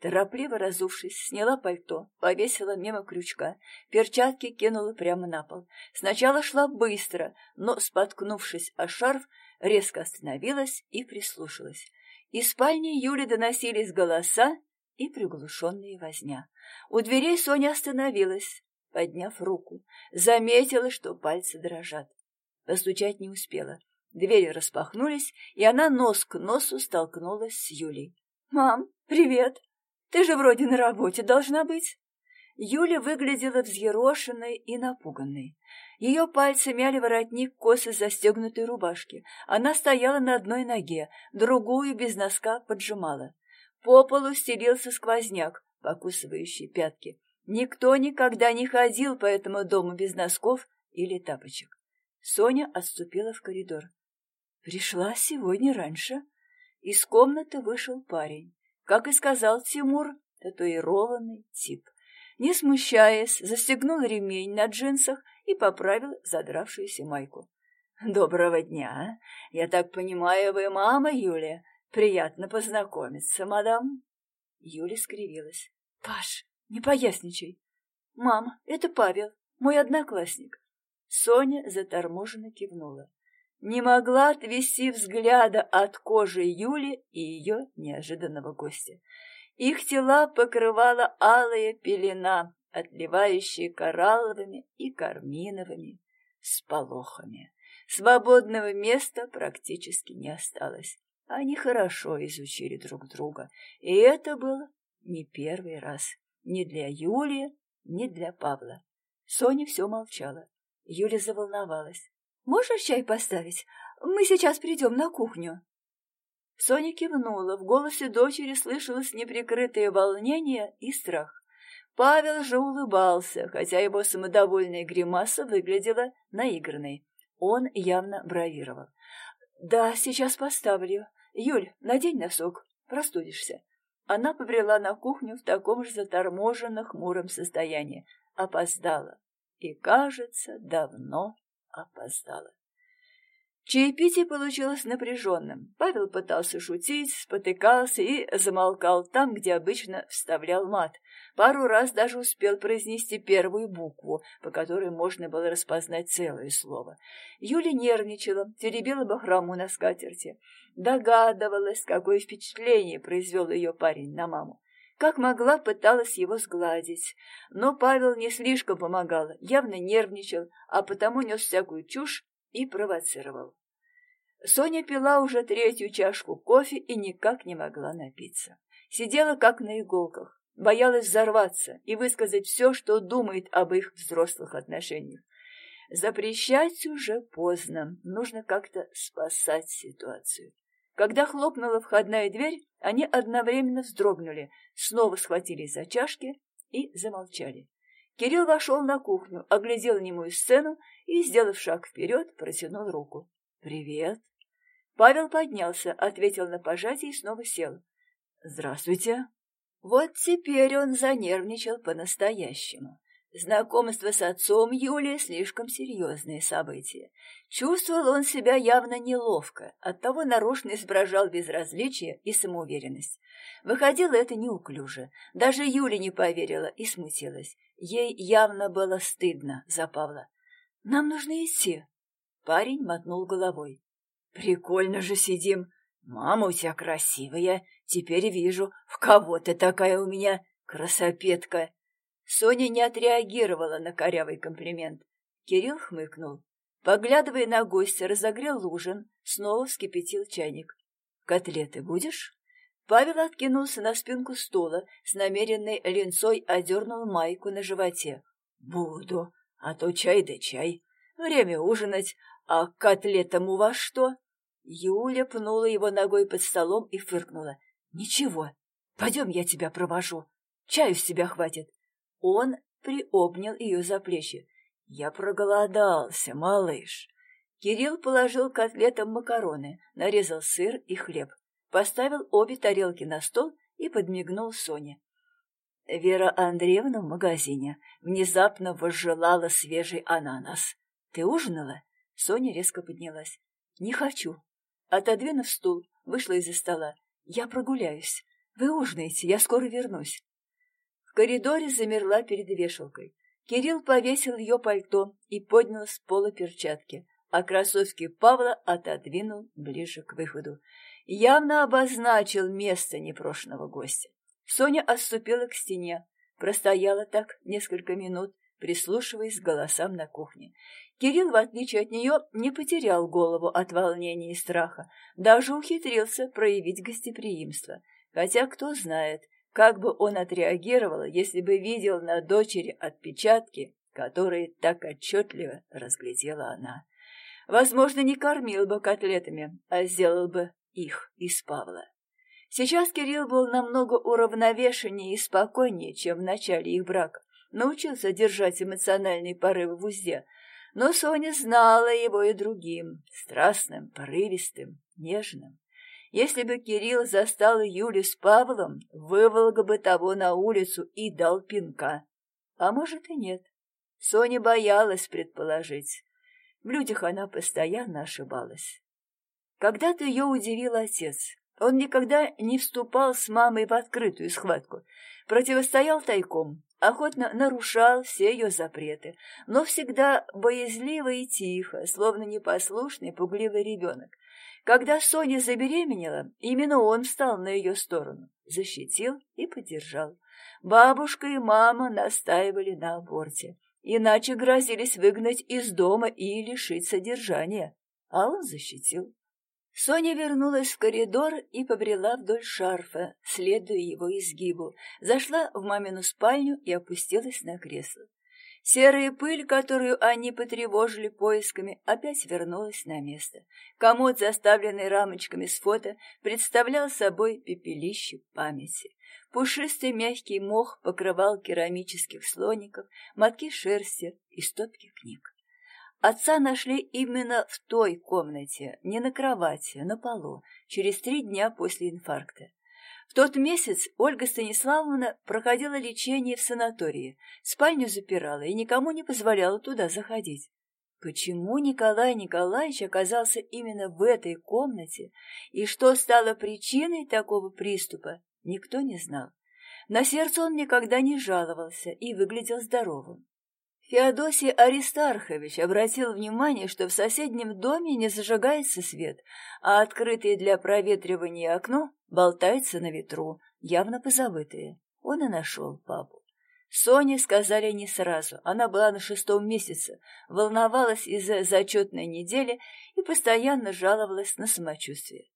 [SPEAKER 1] Торопливо разувшись, сняла пальто, повесила мимо крючка, перчатки кинула прямо на пол. Сначала шла быстро, но, споткнувшись о шарф, резко остановилась и прислушалась. Из спальни Юли доносились голоса и приглушенные возня. У дверей Соня остановилась, подняв руку. Заметила, что пальцы дрожат. Постучать не успела. Двери распахнулись, и она нос к носу столкнулась с Юлей. «Мам, привет!» Ты же вроде на работе должна быть. Юля выглядела взъерошенной и напуганной. Ее пальцы мяли воротник косы застегнутой рубашки. Она стояла на одной ноге, другую без носка поджимала. По полу стелился сквозняк, покусывающий пятки. Никто никогда не ходил по этому дому без носков или тапочек. Соня отступила в коридор. Пришла сегодня раньше. Из комнаты вышел парень. Как и сказал Тимур, татуированный тип. Не смущаясь, застегнул ремень на джинсах и поправил задравшуюся майку. «Доброго дня! Я так понимаю, вы мама Юлия? Приятно познакомиться, мадам!» Юля скривилась. «Паш, не поясничай!» «Мам, это Павел, мой одноклассник!» Соня заторможенно кивнула не могла отвести взгляда от кожи Юли и ее неожиданного гостя. Их тела покрывала алая пелена, отливающая коралловыми и карминовыми сполохами. Свободного места практически не осталось. Они хорошо изучили друг друга, и это было не первый раз. Ни для Юлии, ни для Павла. Соня все молчала. Юля заволновалась. Можешь чай поставить? Мы сейчас придем на кухню». Соня кивнула, в голосе дочери слышалось неприкрытое волнение и страх. Павел же улыбался, хотя его самодовольная гримаса выглядела наигранной. Он явно бравировал. «Да, сейчас поставлю. Юль, надень носок, простудишься». Она побрела на кухню в таком же заторможенно хмуром состоянии. Опоздала. И, кажется, давно опоздала. Чаепитие получилось напряженным. Павел пытался шутить, спотыкался и замолкал там, где обычно вставлял мат. Пару раз даже успел произнести первую букву, по которой можно было распознать целое слово. Юля нервничала, теребила бахрому на скатерти. Догадывалась, какое впечатление произвел ее парень на маму. Как могла, пыталась его сгладить. Но Павел не слишком помогал, явно нервничал, а потому нес всякую чушь и провоцировал. Соня пила уже третью чашку кофе и никак не могла напиться. Сидела как на иголках, боялась взорваться и высказать все, что думает об их взрослых отношениях. Запрещать уже поздно, нужно как-то спасать ситуацию. Когда хлопнула входная дверь, они одновременно вздрогнули, снова схватились за чашки и замолчали. Кирилл вошел на кухню, оглядел немую сцену и, сделав шаг вперед, протянул руку. «Привет!» Павел поднялся, ответил на пожатие и снова сел. «Здравствуйте!» Вот теперь он занервничал по-настоящему. Знакомство с отцом Юлии слишком серьезное событие. Чувствовал он себя явно неловко, оттого нарочно изображал безразличие и самоуверенность. Выходило это неуклюже. Даже Юля не поверила и смутилась. Ей явно было стыдно за Павла. «Нам нужно идти». Парень мотнул головой. «Прикольно же сидим. Мама у тебя красивая. Теперь вижу, в кого ты такая у меня красопетка». Соня не отреагировала на корявый комплимент. Кирилл хмыкнул. Поглядывая на гостя, разогрел ужин, снова вскипятил чайник. «Котлеты будешь?» Павел откинулся на спинку стула, с намеренной ленцой одернул майку на животе. «Буду, а то чай да чай. Время ужинать, а к котлетам у вас что?» Юля пнула его ногой под столом и фыркнула. «Ничего, пойдем я тебя провожу. Чаю с тебя хватит. Он приобнял ее за плечи. «Я проголодался, малыш». Кирилл положил котлетам макароны, нарезал сыр и хлеб, поставил обе тарелки на стол и подмигнул Соне. Вера Андреевна в магазине внезапно возжелала свежий ананас. «Ты ужинала?» Соня резко поднялась. «Не хочу». Отодвинув стул, вышла из-за стола. «Я прогуляюсь. Вы ужинаете, я скоро вернусь». В коридоре замерла перед вешалкой. Кирилл повесил ее пальто и поднял с пола перчатки, а кроссовки Павла отодвинул ближе к выходу. Явно обозначил место непрошенного гостя. Соня отступила к стене, простояла так несколько минут, прислушиваясь к голосам на кухне. Кирилл, в отличие от нее, не потерял голову от волнения и страха, даже ухитрился проявить гостеприимство. Хотя, кто знает, как бы он отреагировал, если бы видел на дочери отпечатки, которые так отчетливо разглядела она? Возможно, не кормил бы котлетами, а сделал бы их из Павла. Сейчас Кирилл был намного уравновешеннее и спокойнее, чем в начале их брака. Научился держать эмоциональные порывы в узде, но Соня знала его и другим, страстным, порывистым, нежным. Если бы Кирилл застал Юлю с Павлом, выволок бы того на улицу и дал пинка. А может и нет. Соня боялась предположить. В людях она постоянно ошибалась. Когда-то ее удивил отец. Он никогда не вступал с мамой в открытую схватку, противостоял тайком, охотно нарушал все ее запреты, но всегда боязливо и тихо, словно непослушный, пугливый ребенок. Когда Соня забеременела, именно он встал на ее сторону, защитил и поддержал. Бабушка и мама настаивали на аборте, иначе грозились выгнать из дома и лишить содержания, а он защитил. Соня вернулась в коридор и побрела вдоль шарфа, следуя его изгибу, зашла в мамину спальню и опустилась на кресло. Серая пыль, которую они потревожили поисками, опять вернулась на место. Комод, заставленный рамочками с фото, представлял собой пепелище памяти. Пушистый мягкий мох покрывал керамических слоников, мотки шерсти и стопки книг. Отца нашли именно в той комнате, не на кровати, на полу, через три дня после инфаркта. В тот месяц Ольга Станиславовна проходила лечение в санатории, спальню запирала и никому не позволяла туда заходить. Почему Николай Николаевич оказался именно в этой комнате и что стало причиной такого приступа, никто не знал. На сердце он никогда не жаловался и выглядел здоровым. Феодосий Аристархович обратил внимание, что в соседнем доме не зажигается свет, а открытое для проветривания окно болтается на ветру, явно позабытое. Он и нашел папу. Соне сказали не сразу, она была на шестом месяце, волновалась из-за зачетной недели и постоянно жаловалась на самочувствие.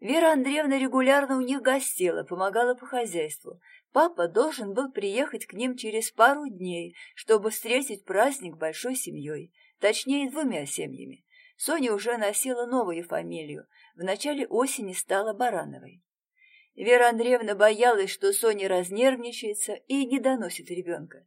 [SPEAKER 1] Вера Андреевна регулярно у них гостила, помогала по хозяйству, Папа должен был приехать к ним через пару дней, чтобы встретить праздник большой семьей. точнее двумя семьями. Соня уже носила новую фамилию, в начале осени стала Барановой. Вера Андреевна боялась, что Соня разнервничается и не доносит ребенка.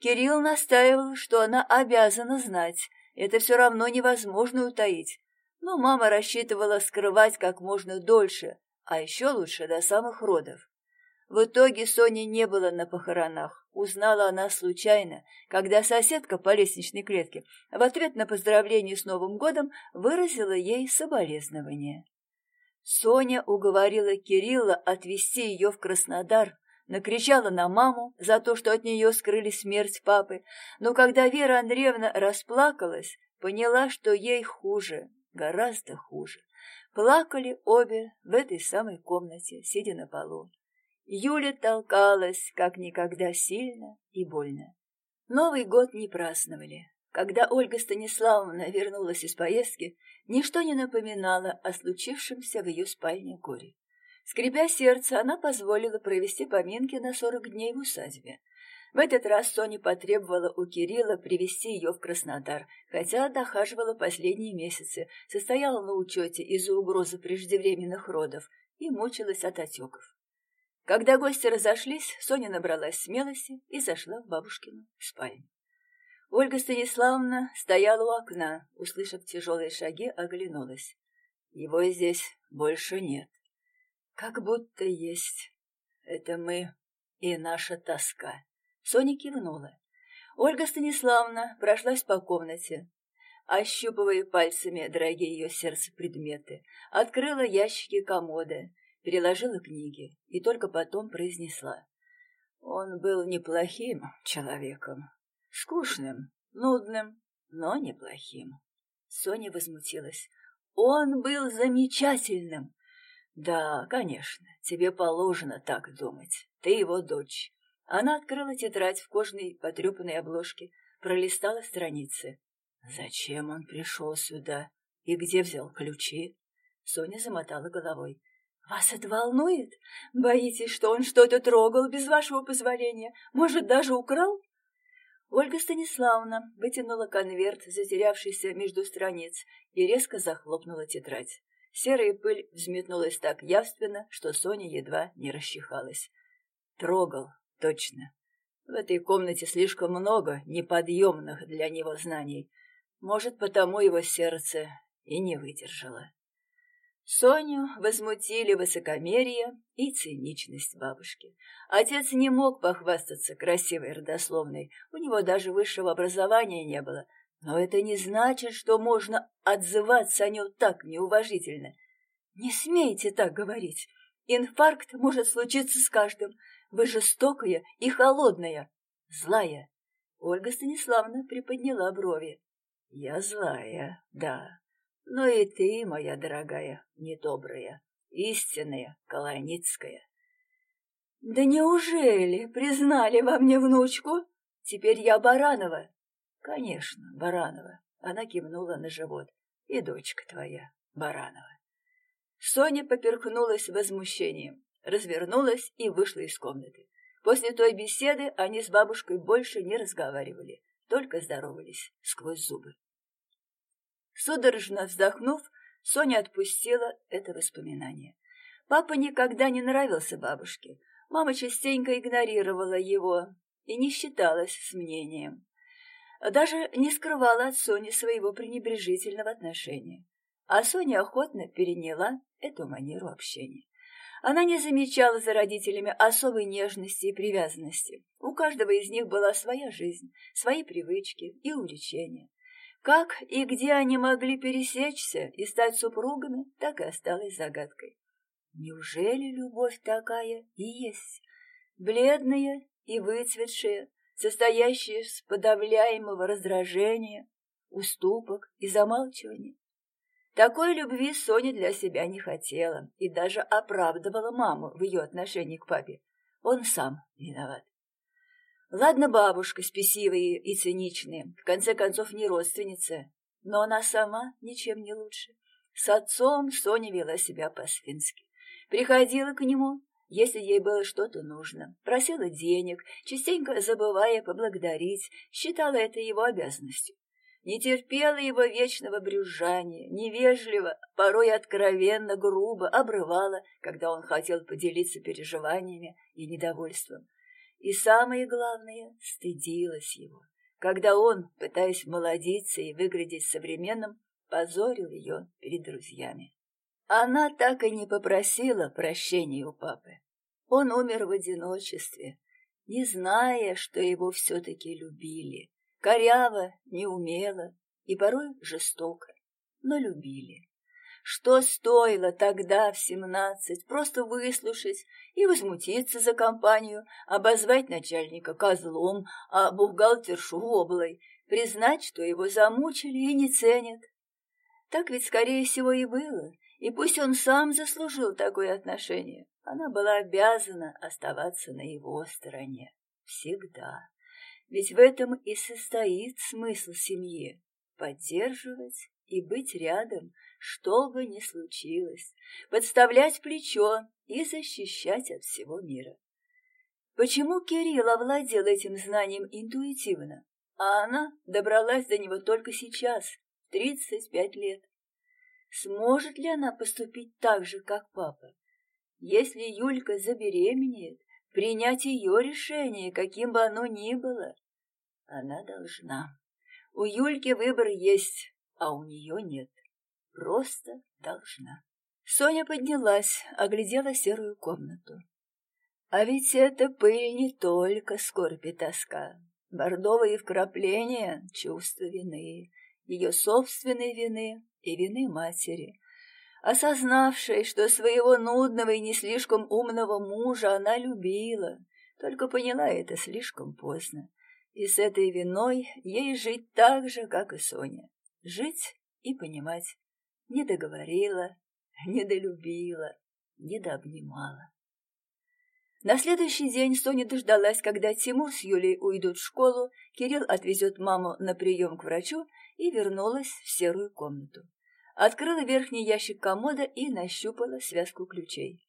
[SPEAKER 1] Кирилл настаивал, что она обязана знать, это все равно невозможно утаить. Но мама рассчитывала скрывать как можно дольше, а еще лучше до самых родов. В итоге Сони не было на похоронах. Узнала она случайно, когда соседка по лестничной клетке в ответ на поздравление с Новым годом выразила ей соболезнование. Соня уговорила Кирилла отвезти ее в Краснодар, накричала на маму за то, что от нее скрыли смерть папы, но когда Вера Андреевна расплакалась, поняла, что ей хуже, гораздо хуже. Плакали обе в этой самой комнате, сидя на полу. Юля толкалась, как никогда сильно и больно. Новый год не праздновали. Когда Ольга Станиславовна вернулась из поездки, ничто не напоминало о случившемся в ее спальне горе. Скрипя сердце, она позволила провести поминки на сорок дней в усадьбе. В этот раз Соня потребовала у Кирилла привести ее в Краснодар, хотя дохаживала последние месяцы, состояла на учете из-за угрозы преждевременных родов и мучилась от отеков. Когда гости разошлись, Соня набралась смелости и зашла в бабушкину спальню. Ольга Станиславовна стояла у окна, услышав тяжелые шаги, оглянулась. Его здесь больше нет. Как будто есть. Это мы и наша тоска. Соня кивнула. Ольга Станиславовна прошлась по комнате, ощупывая пальцами дорогие ее сердце предметы, открыла ящики комода, переложила книги и только потом произнесла. Он был неплохим человеком, скучным, нудным, но неплохим. Соня возмутилась. Он был замечательным. Да, конечно, тебе положено так думать. Ты его дочь. Она открыла тетрадь в кожаной потрепанной обложке, пролистала страницы. Зачем он пришел сюда? И где взял ключи? Соня замотала головой. «Вас это волнует? Боитесь, что он что-то трогал без вашего позволения? Может, даже украл?» Ольга Станиславовна вытянула конверт, затерявшийся между страниц, и резко захлопнула тетрадь. Серая пыль взметнулась так явственно, что Соня едва не расчихалась. Трогал, точно. В этой комнате слишком много неподъемных для него знаний. Может, потому его сердце и не выдержало. Соню возмутили высокомерие и циничность бабушки. Отец не мог похвастаться красивой родословной, у него даже высшего образования не было. Но это не значит, что можно отзываться о нем так неуважительно. Не смейте так говорить. Инфаркт может случиться с каждым. Вы жестокая и холодная, злая. Ольга Станиславовна приподняла брови. Я злая, да, но и ты, моя дорогая, недобрая, истинная, колоницкая. Да неужели признали во мне внучку? Теперь я Баранова. Конечно, Баранова. Она кивнула на живот. И дочка твоя, Баранова. Соня поперхнулась возмущением, развернулась и вышла из комнаты. После той беседы они с бабушкой больше не разговаривали, только здоровались сквозь зубы. Судорожно вздохнув, Соня отпустила это воспоминание. Папа никогда не нравился бабушке. Мама частенько игнорировала его и не считалась с мнением. Даже не скрывала от Сони своего пренебрежительного отношения. А Соня охотно переняла эту манеру общения. Она не замечала за родителями особой нежности и привязанности. У каждого из них была своя жизнь, свои привычки и увлечения. Как и где они могли пересечься и стать супругами, так и осталось загадкой. Неужели любовь такая и есть? Бледная и выцветшая, состоящая из подавляемого раздражения, уступок и замалчивания. Такой любви Соня для себя не хотела и даже оправдывала маму в ее отношении к папе. Он сам виноват. Ладно, бабушка спесивая и циничная, в конце концов не родственница, но она сама ничем не лучше. С отцом Соня вела себя по-свински. Приходила к нему, если ей было что-то нужно, просила денег, частенько забывая поблагодарить, считала это его обязанностью. не терпела его вечного брюзжания, невежливо, порой откровенно, грубо обрывала, когда он хотел поделиться переживаниями и недовольством. И самое главное, стыдилась его, когда он, пытаясь молодиться и выглядеть современным, позорил ее перед друзьями. Она так и не попросила прощения у папы. Он умер в одиночестве, не зная, что его все-таки любили. Коряво, неумело и порой жестоко, но любили. Что стоило тогда, в семнадцать, просто выслушать и возмутиться за компанию, обозвать начальника козлом, а бухгалтершу воблой, признать, что его замучили и не ценят. Так ведь, скорее всего, и было, и пусть он сам заслужил такое отношение, она была обязана оставаться на его стороне. Всегда. Ведь в этом и состоит смысл семьи — поддерживать и быть рядом, что бы ни случилось, подставлять плечо и защищать от всего мира. Почему Кирилл овладел этим знанием интуитивно, а она добралась до него только сейчас, в тридцать пять лет? Сможет ли она поступить так же, как папа? Если Юлька забеременеет, принять ее решение, каким бы оно ни было, она должна. У Юльки выбор есть, а у нее нет. Просто должна. Соня поднялась, оглядела серую комнату. А ведь это пыль не только скорбь и тоска. Бордовые вкрапления — чувство вины, ее собственной вины и вины матери, осознавшей, что своего нудного и не слишком умного мужа она любила, только поняла это слишком поздно. И с этой виной ей жить так же, как и Соня. Жить и понимать. Не договорила, не долюбила, не дообнимала. На следующий день Соня дождалась, когда Тимур с Юлей уйдут в школу, Кирилл отвезет маму на прием к врачу и вернулась в серую комнату. Открыла верхний ящик комода и нащупала связку ключей.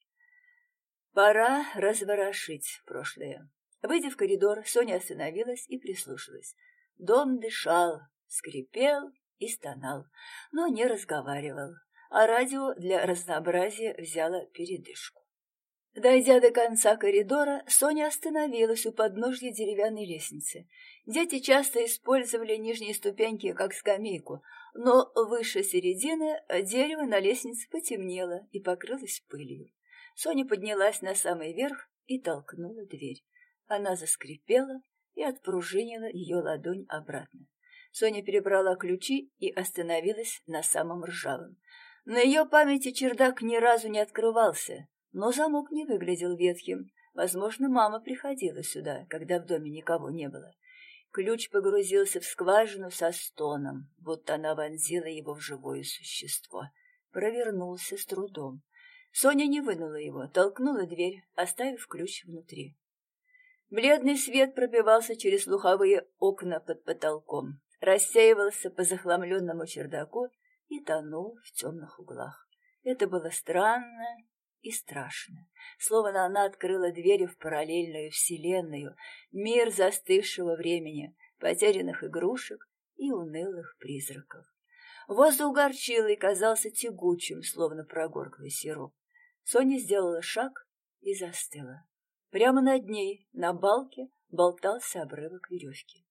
[SPEAKER 1] Пора разворошить прошлое. Выйдя в коридор, Соня остановилась и прислушалась. Дом дышал, скрипел и стонал, но не разговаривал, а радио для разнообразия взяло передышку. Дойдя до конца коридора, Соня остановилась у подножья деревянной лестницы. Дети часто использовали нижние ступеньки как скамейку, но выше середины дерево на лестнице потемнело и покрылось пылью. Соня поднялась на самый верх и толкнула дверь. Она заскрипела и отпружинила ее ладонь обратно. Соня перебрала ключи и остановилась на самом ржавом. На ее памяти чердак ни разу не открывался, но замок не выглядел ветхим. Возможно, мама приходила сюда, когда в доме никого не было. Ключ погрузился в скважину со стоном, будто она вонзила его в живое существо. Провернулся с трудом. Соня не вынула его, толкнула дверь, оставив ключ внутри. Бледный свет пробивался через слуховые окна под потолком, рассеивался по захламленному чердаку и тонул в темных углах. Это было странно и страшно. Словно она открыла двери в параллельную вселенную, мир застывшего времени, потерянных игрушек и унылых призраков. Воздух горчил и казался тягучим, словно прогорклый сироп. Соня сделала шаг и застыла. Прямо над ней, на балке, болтался обрывок веревки.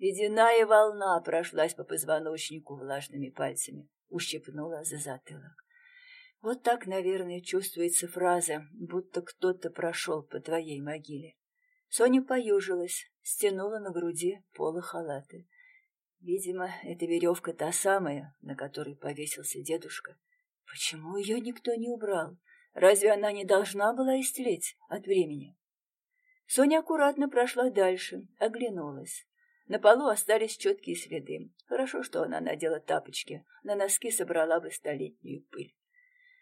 [SPEAKER 1] Ледяная волна прошлась по позвоночнику влажными пальцами, ущипнула за затылок. Вот так, наверное, чувствуется фраза, будто кто-то прошел по твоей могиле. Соня поюжилась, стянула на груди полы халаты. Видимо, эта веревка та самая, на которой повесился дедушка. Почему ее никто не убрал? Разве она не должна была истлеть от времени? Соня аккуратно прошла дальше, оглянулась. На полу остались четкие следы. Хорошо, что она надела тапочки, на носки собрала бы столетнюю пыль.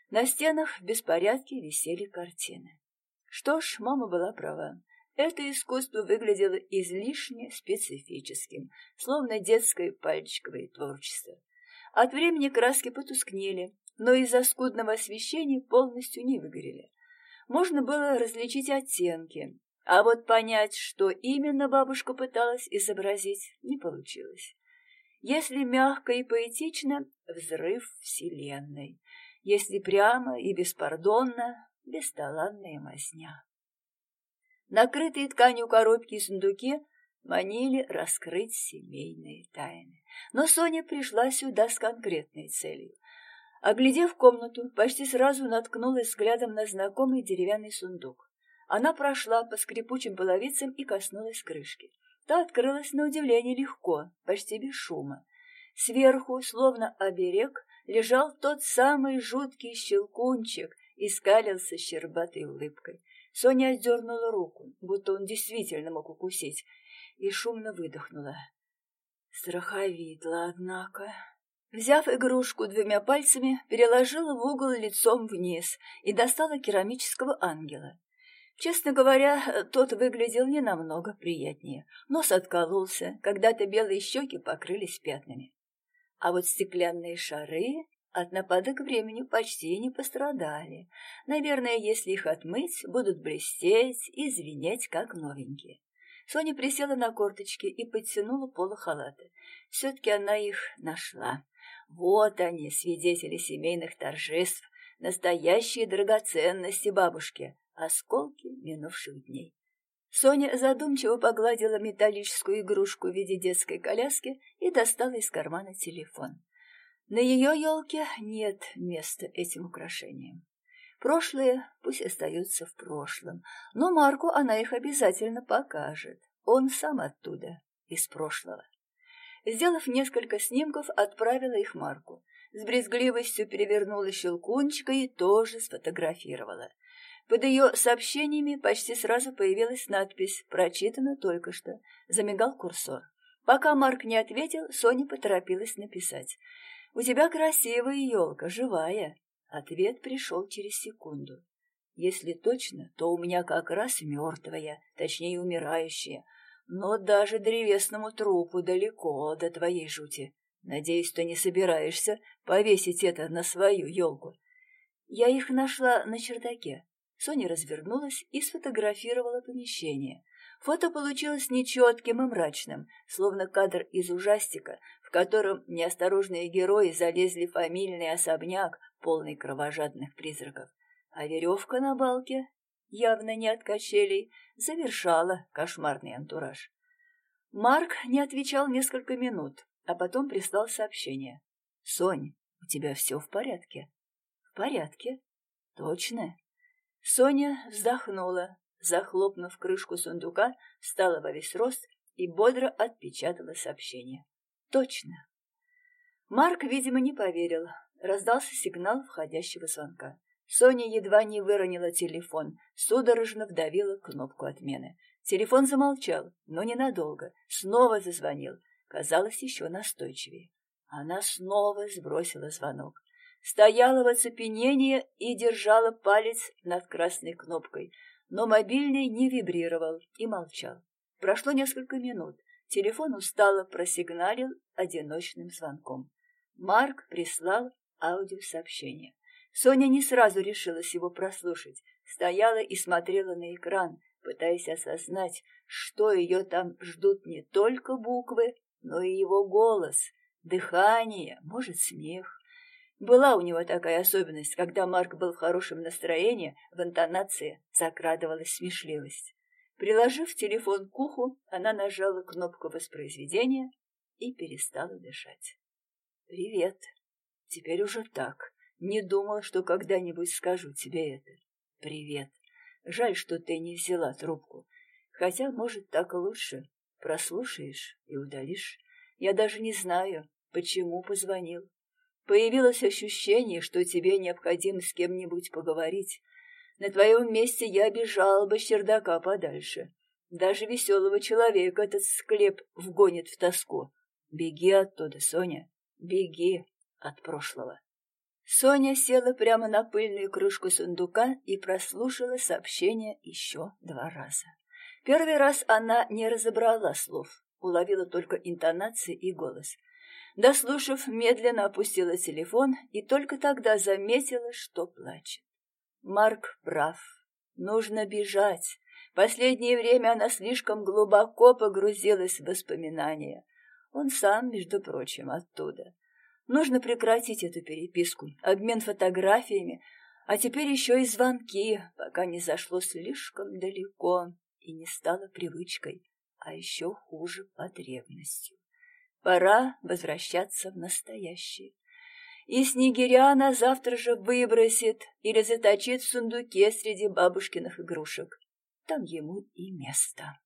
[SPEAKER 1] На стенах в беспорядке висели картины. Что ж, мама была права. Это искусство выглядело излишне специфическим, словно детское пальчиковое творчество. От времени краски потускнели, но из-за скудного освещения полностью не выгорели. Можно было различить оттенки, а вот понять, что именно бабушка пыталась изобразить, не получилось. Если мягко и поэтично — взрыв вселенной. Если прямо и беспардонно — бесталанная мазня. Накрытые тканью коробки и сундуки манили раскрыть семейные тайны. Но Соня пришла сюда с конкретной целью. Оглядев комнату, почти сразу наткнулась взглядом на знакомый деревянный сундук. Она прошла по скрипучим половицам и коснулась крышки. Та открылась на удивление легко, почти без шума. Сверху, словно оберег, лежал тот самый жуткий щелкунчик и скалился щербатой улыбкой. Соня отдернула руку, будто он действительно мог укусить, и шумно выдохнула. Страховидла, однако. Взяв игрушку двумя пальцами, переложила в угол лицом вниз и достала керамического ангела. Честно говоря, тот выглядел не намного приятнее. Нос откололся, когда-то белые щеки покрылись пятнами. А вот стеклянные шары от нападок времени почти не пострадали. Наверное, если их отмыть, будут блестеть и звенеть, как новенькие. Соня присела на корточки и подтянула полы халата. Все-таки она их нашла. Вот они, свидетели семейных торжеств, настоящие драгоценности бабушки, осколки минувших дней. Соня задумчиво погладила металлическую игрушку в виде детской коляски и достала из кармана телефон. На ее елке нет места этим украшениям. Прошлое пусть остается в прошлом, но Марку она их обязательно покажет. Он сам оттуда, из прошлого. Сделав несколько снимков, отправила их Марку. С брезгливостью перевернула щелкунчика и тоже сфотографировала. Под ее сообщениями почти сразу появилась надпись «Прочитано только что». Замигал курсор. Пока Марк не ответил, Соня поторопилась написать. «У тебя красивая елка, живая. Ответ пришел через секунду. Если точно, то у меня как раз мертвая, точнее умирающая. Но даже древесному трупу далеко до твоей жути. Надеюсь, ты не собираешься повесить это на свою елку. Я их нашла на чердаке. Соня развернулась и сфотографировала помещение. Фото получилось нечетким и мрачным, словно кадр из ужастика, в котором неосторожные герои залезли в фамильный особняк, полный кровожадных призраков. А веревка на балке, явно не от качелей, завершала кошмарный антураж. Марк не отвечал несколько минут, а потом прислал сообщение. «Сонь, у тебя все в порядке?» «В порядке?» «Точно?» Соня вздохнула, захлопнув крышку сундука, встала во весь рост и бодро отпечатала сообщение. «Точно!» Марк, видимо, не поверил. Раздался сигнал входящего звонка. Соня едва не выронила телефон, судорожно вдавила кнопку отмены. Телефон замолчал, но ненадолго. Снова зазвонил. Казалось, еще настойчивее. Она снова сбросила звонок. Стояла в оцепенении и держала палец над красной кнопкой, но мобильный не вибрировал и молчал. Прошло несколько минут. Телефон устало просигналил одиночным звонком. Марк прислал аудиосообщение. Соня не сразу решилась его прослушать, стояла и смотрела на экран, пытаясь осознать, что ее там ждут не только буквы, но и его голос, дыхание, может, смех. Была у него такая особенность, когда Марк был в хорошем настроении, в интонации закрадывалась смешливость. Приложив телефон к уху, она нажала кнопку воспроизведения и перестала дышать. «Привет. Теперь уже так. Не думал, что когда-нибудь скажу тебе это. Привет. Жаль, что ты не взяла трубку. Хотя, может, так лучше. Прослушаешь и удалишь. Я даже не знаю, почему позвонил. Появилось ощущение, что тебе необходимо с кем-нибудь поговорить. На твоем месте я бежал бы с чердака подальше. Даже веселого человека этот склеп вгонит в тоску. Беги оттуда, Соня, беги от прошлого. Соня села прямо на пыльную крышку сундука и прослушала сообщение еще два раза. Первый раз она не разобрала слов, уловила только интонации и голос. Дослушав, медленно опустила телефон и только тогда заметила, что плачет. Марк прав. Нужно бежать. Последнее время она слишком глубоко погрузилась в воспоминания. Он сам, между прочим, оттуда. Нужно прекратить эту переписку, обмен фотографиями, а теперь еще и звонки, пока не зашло слишком далеко и не стало привычкой, а еще хуже потребностью. Пора возвращаться в настоящее. И снегиря она завтра же выбросит или заточит в сундуке среди бабушкиных игрушек. Там ему и место.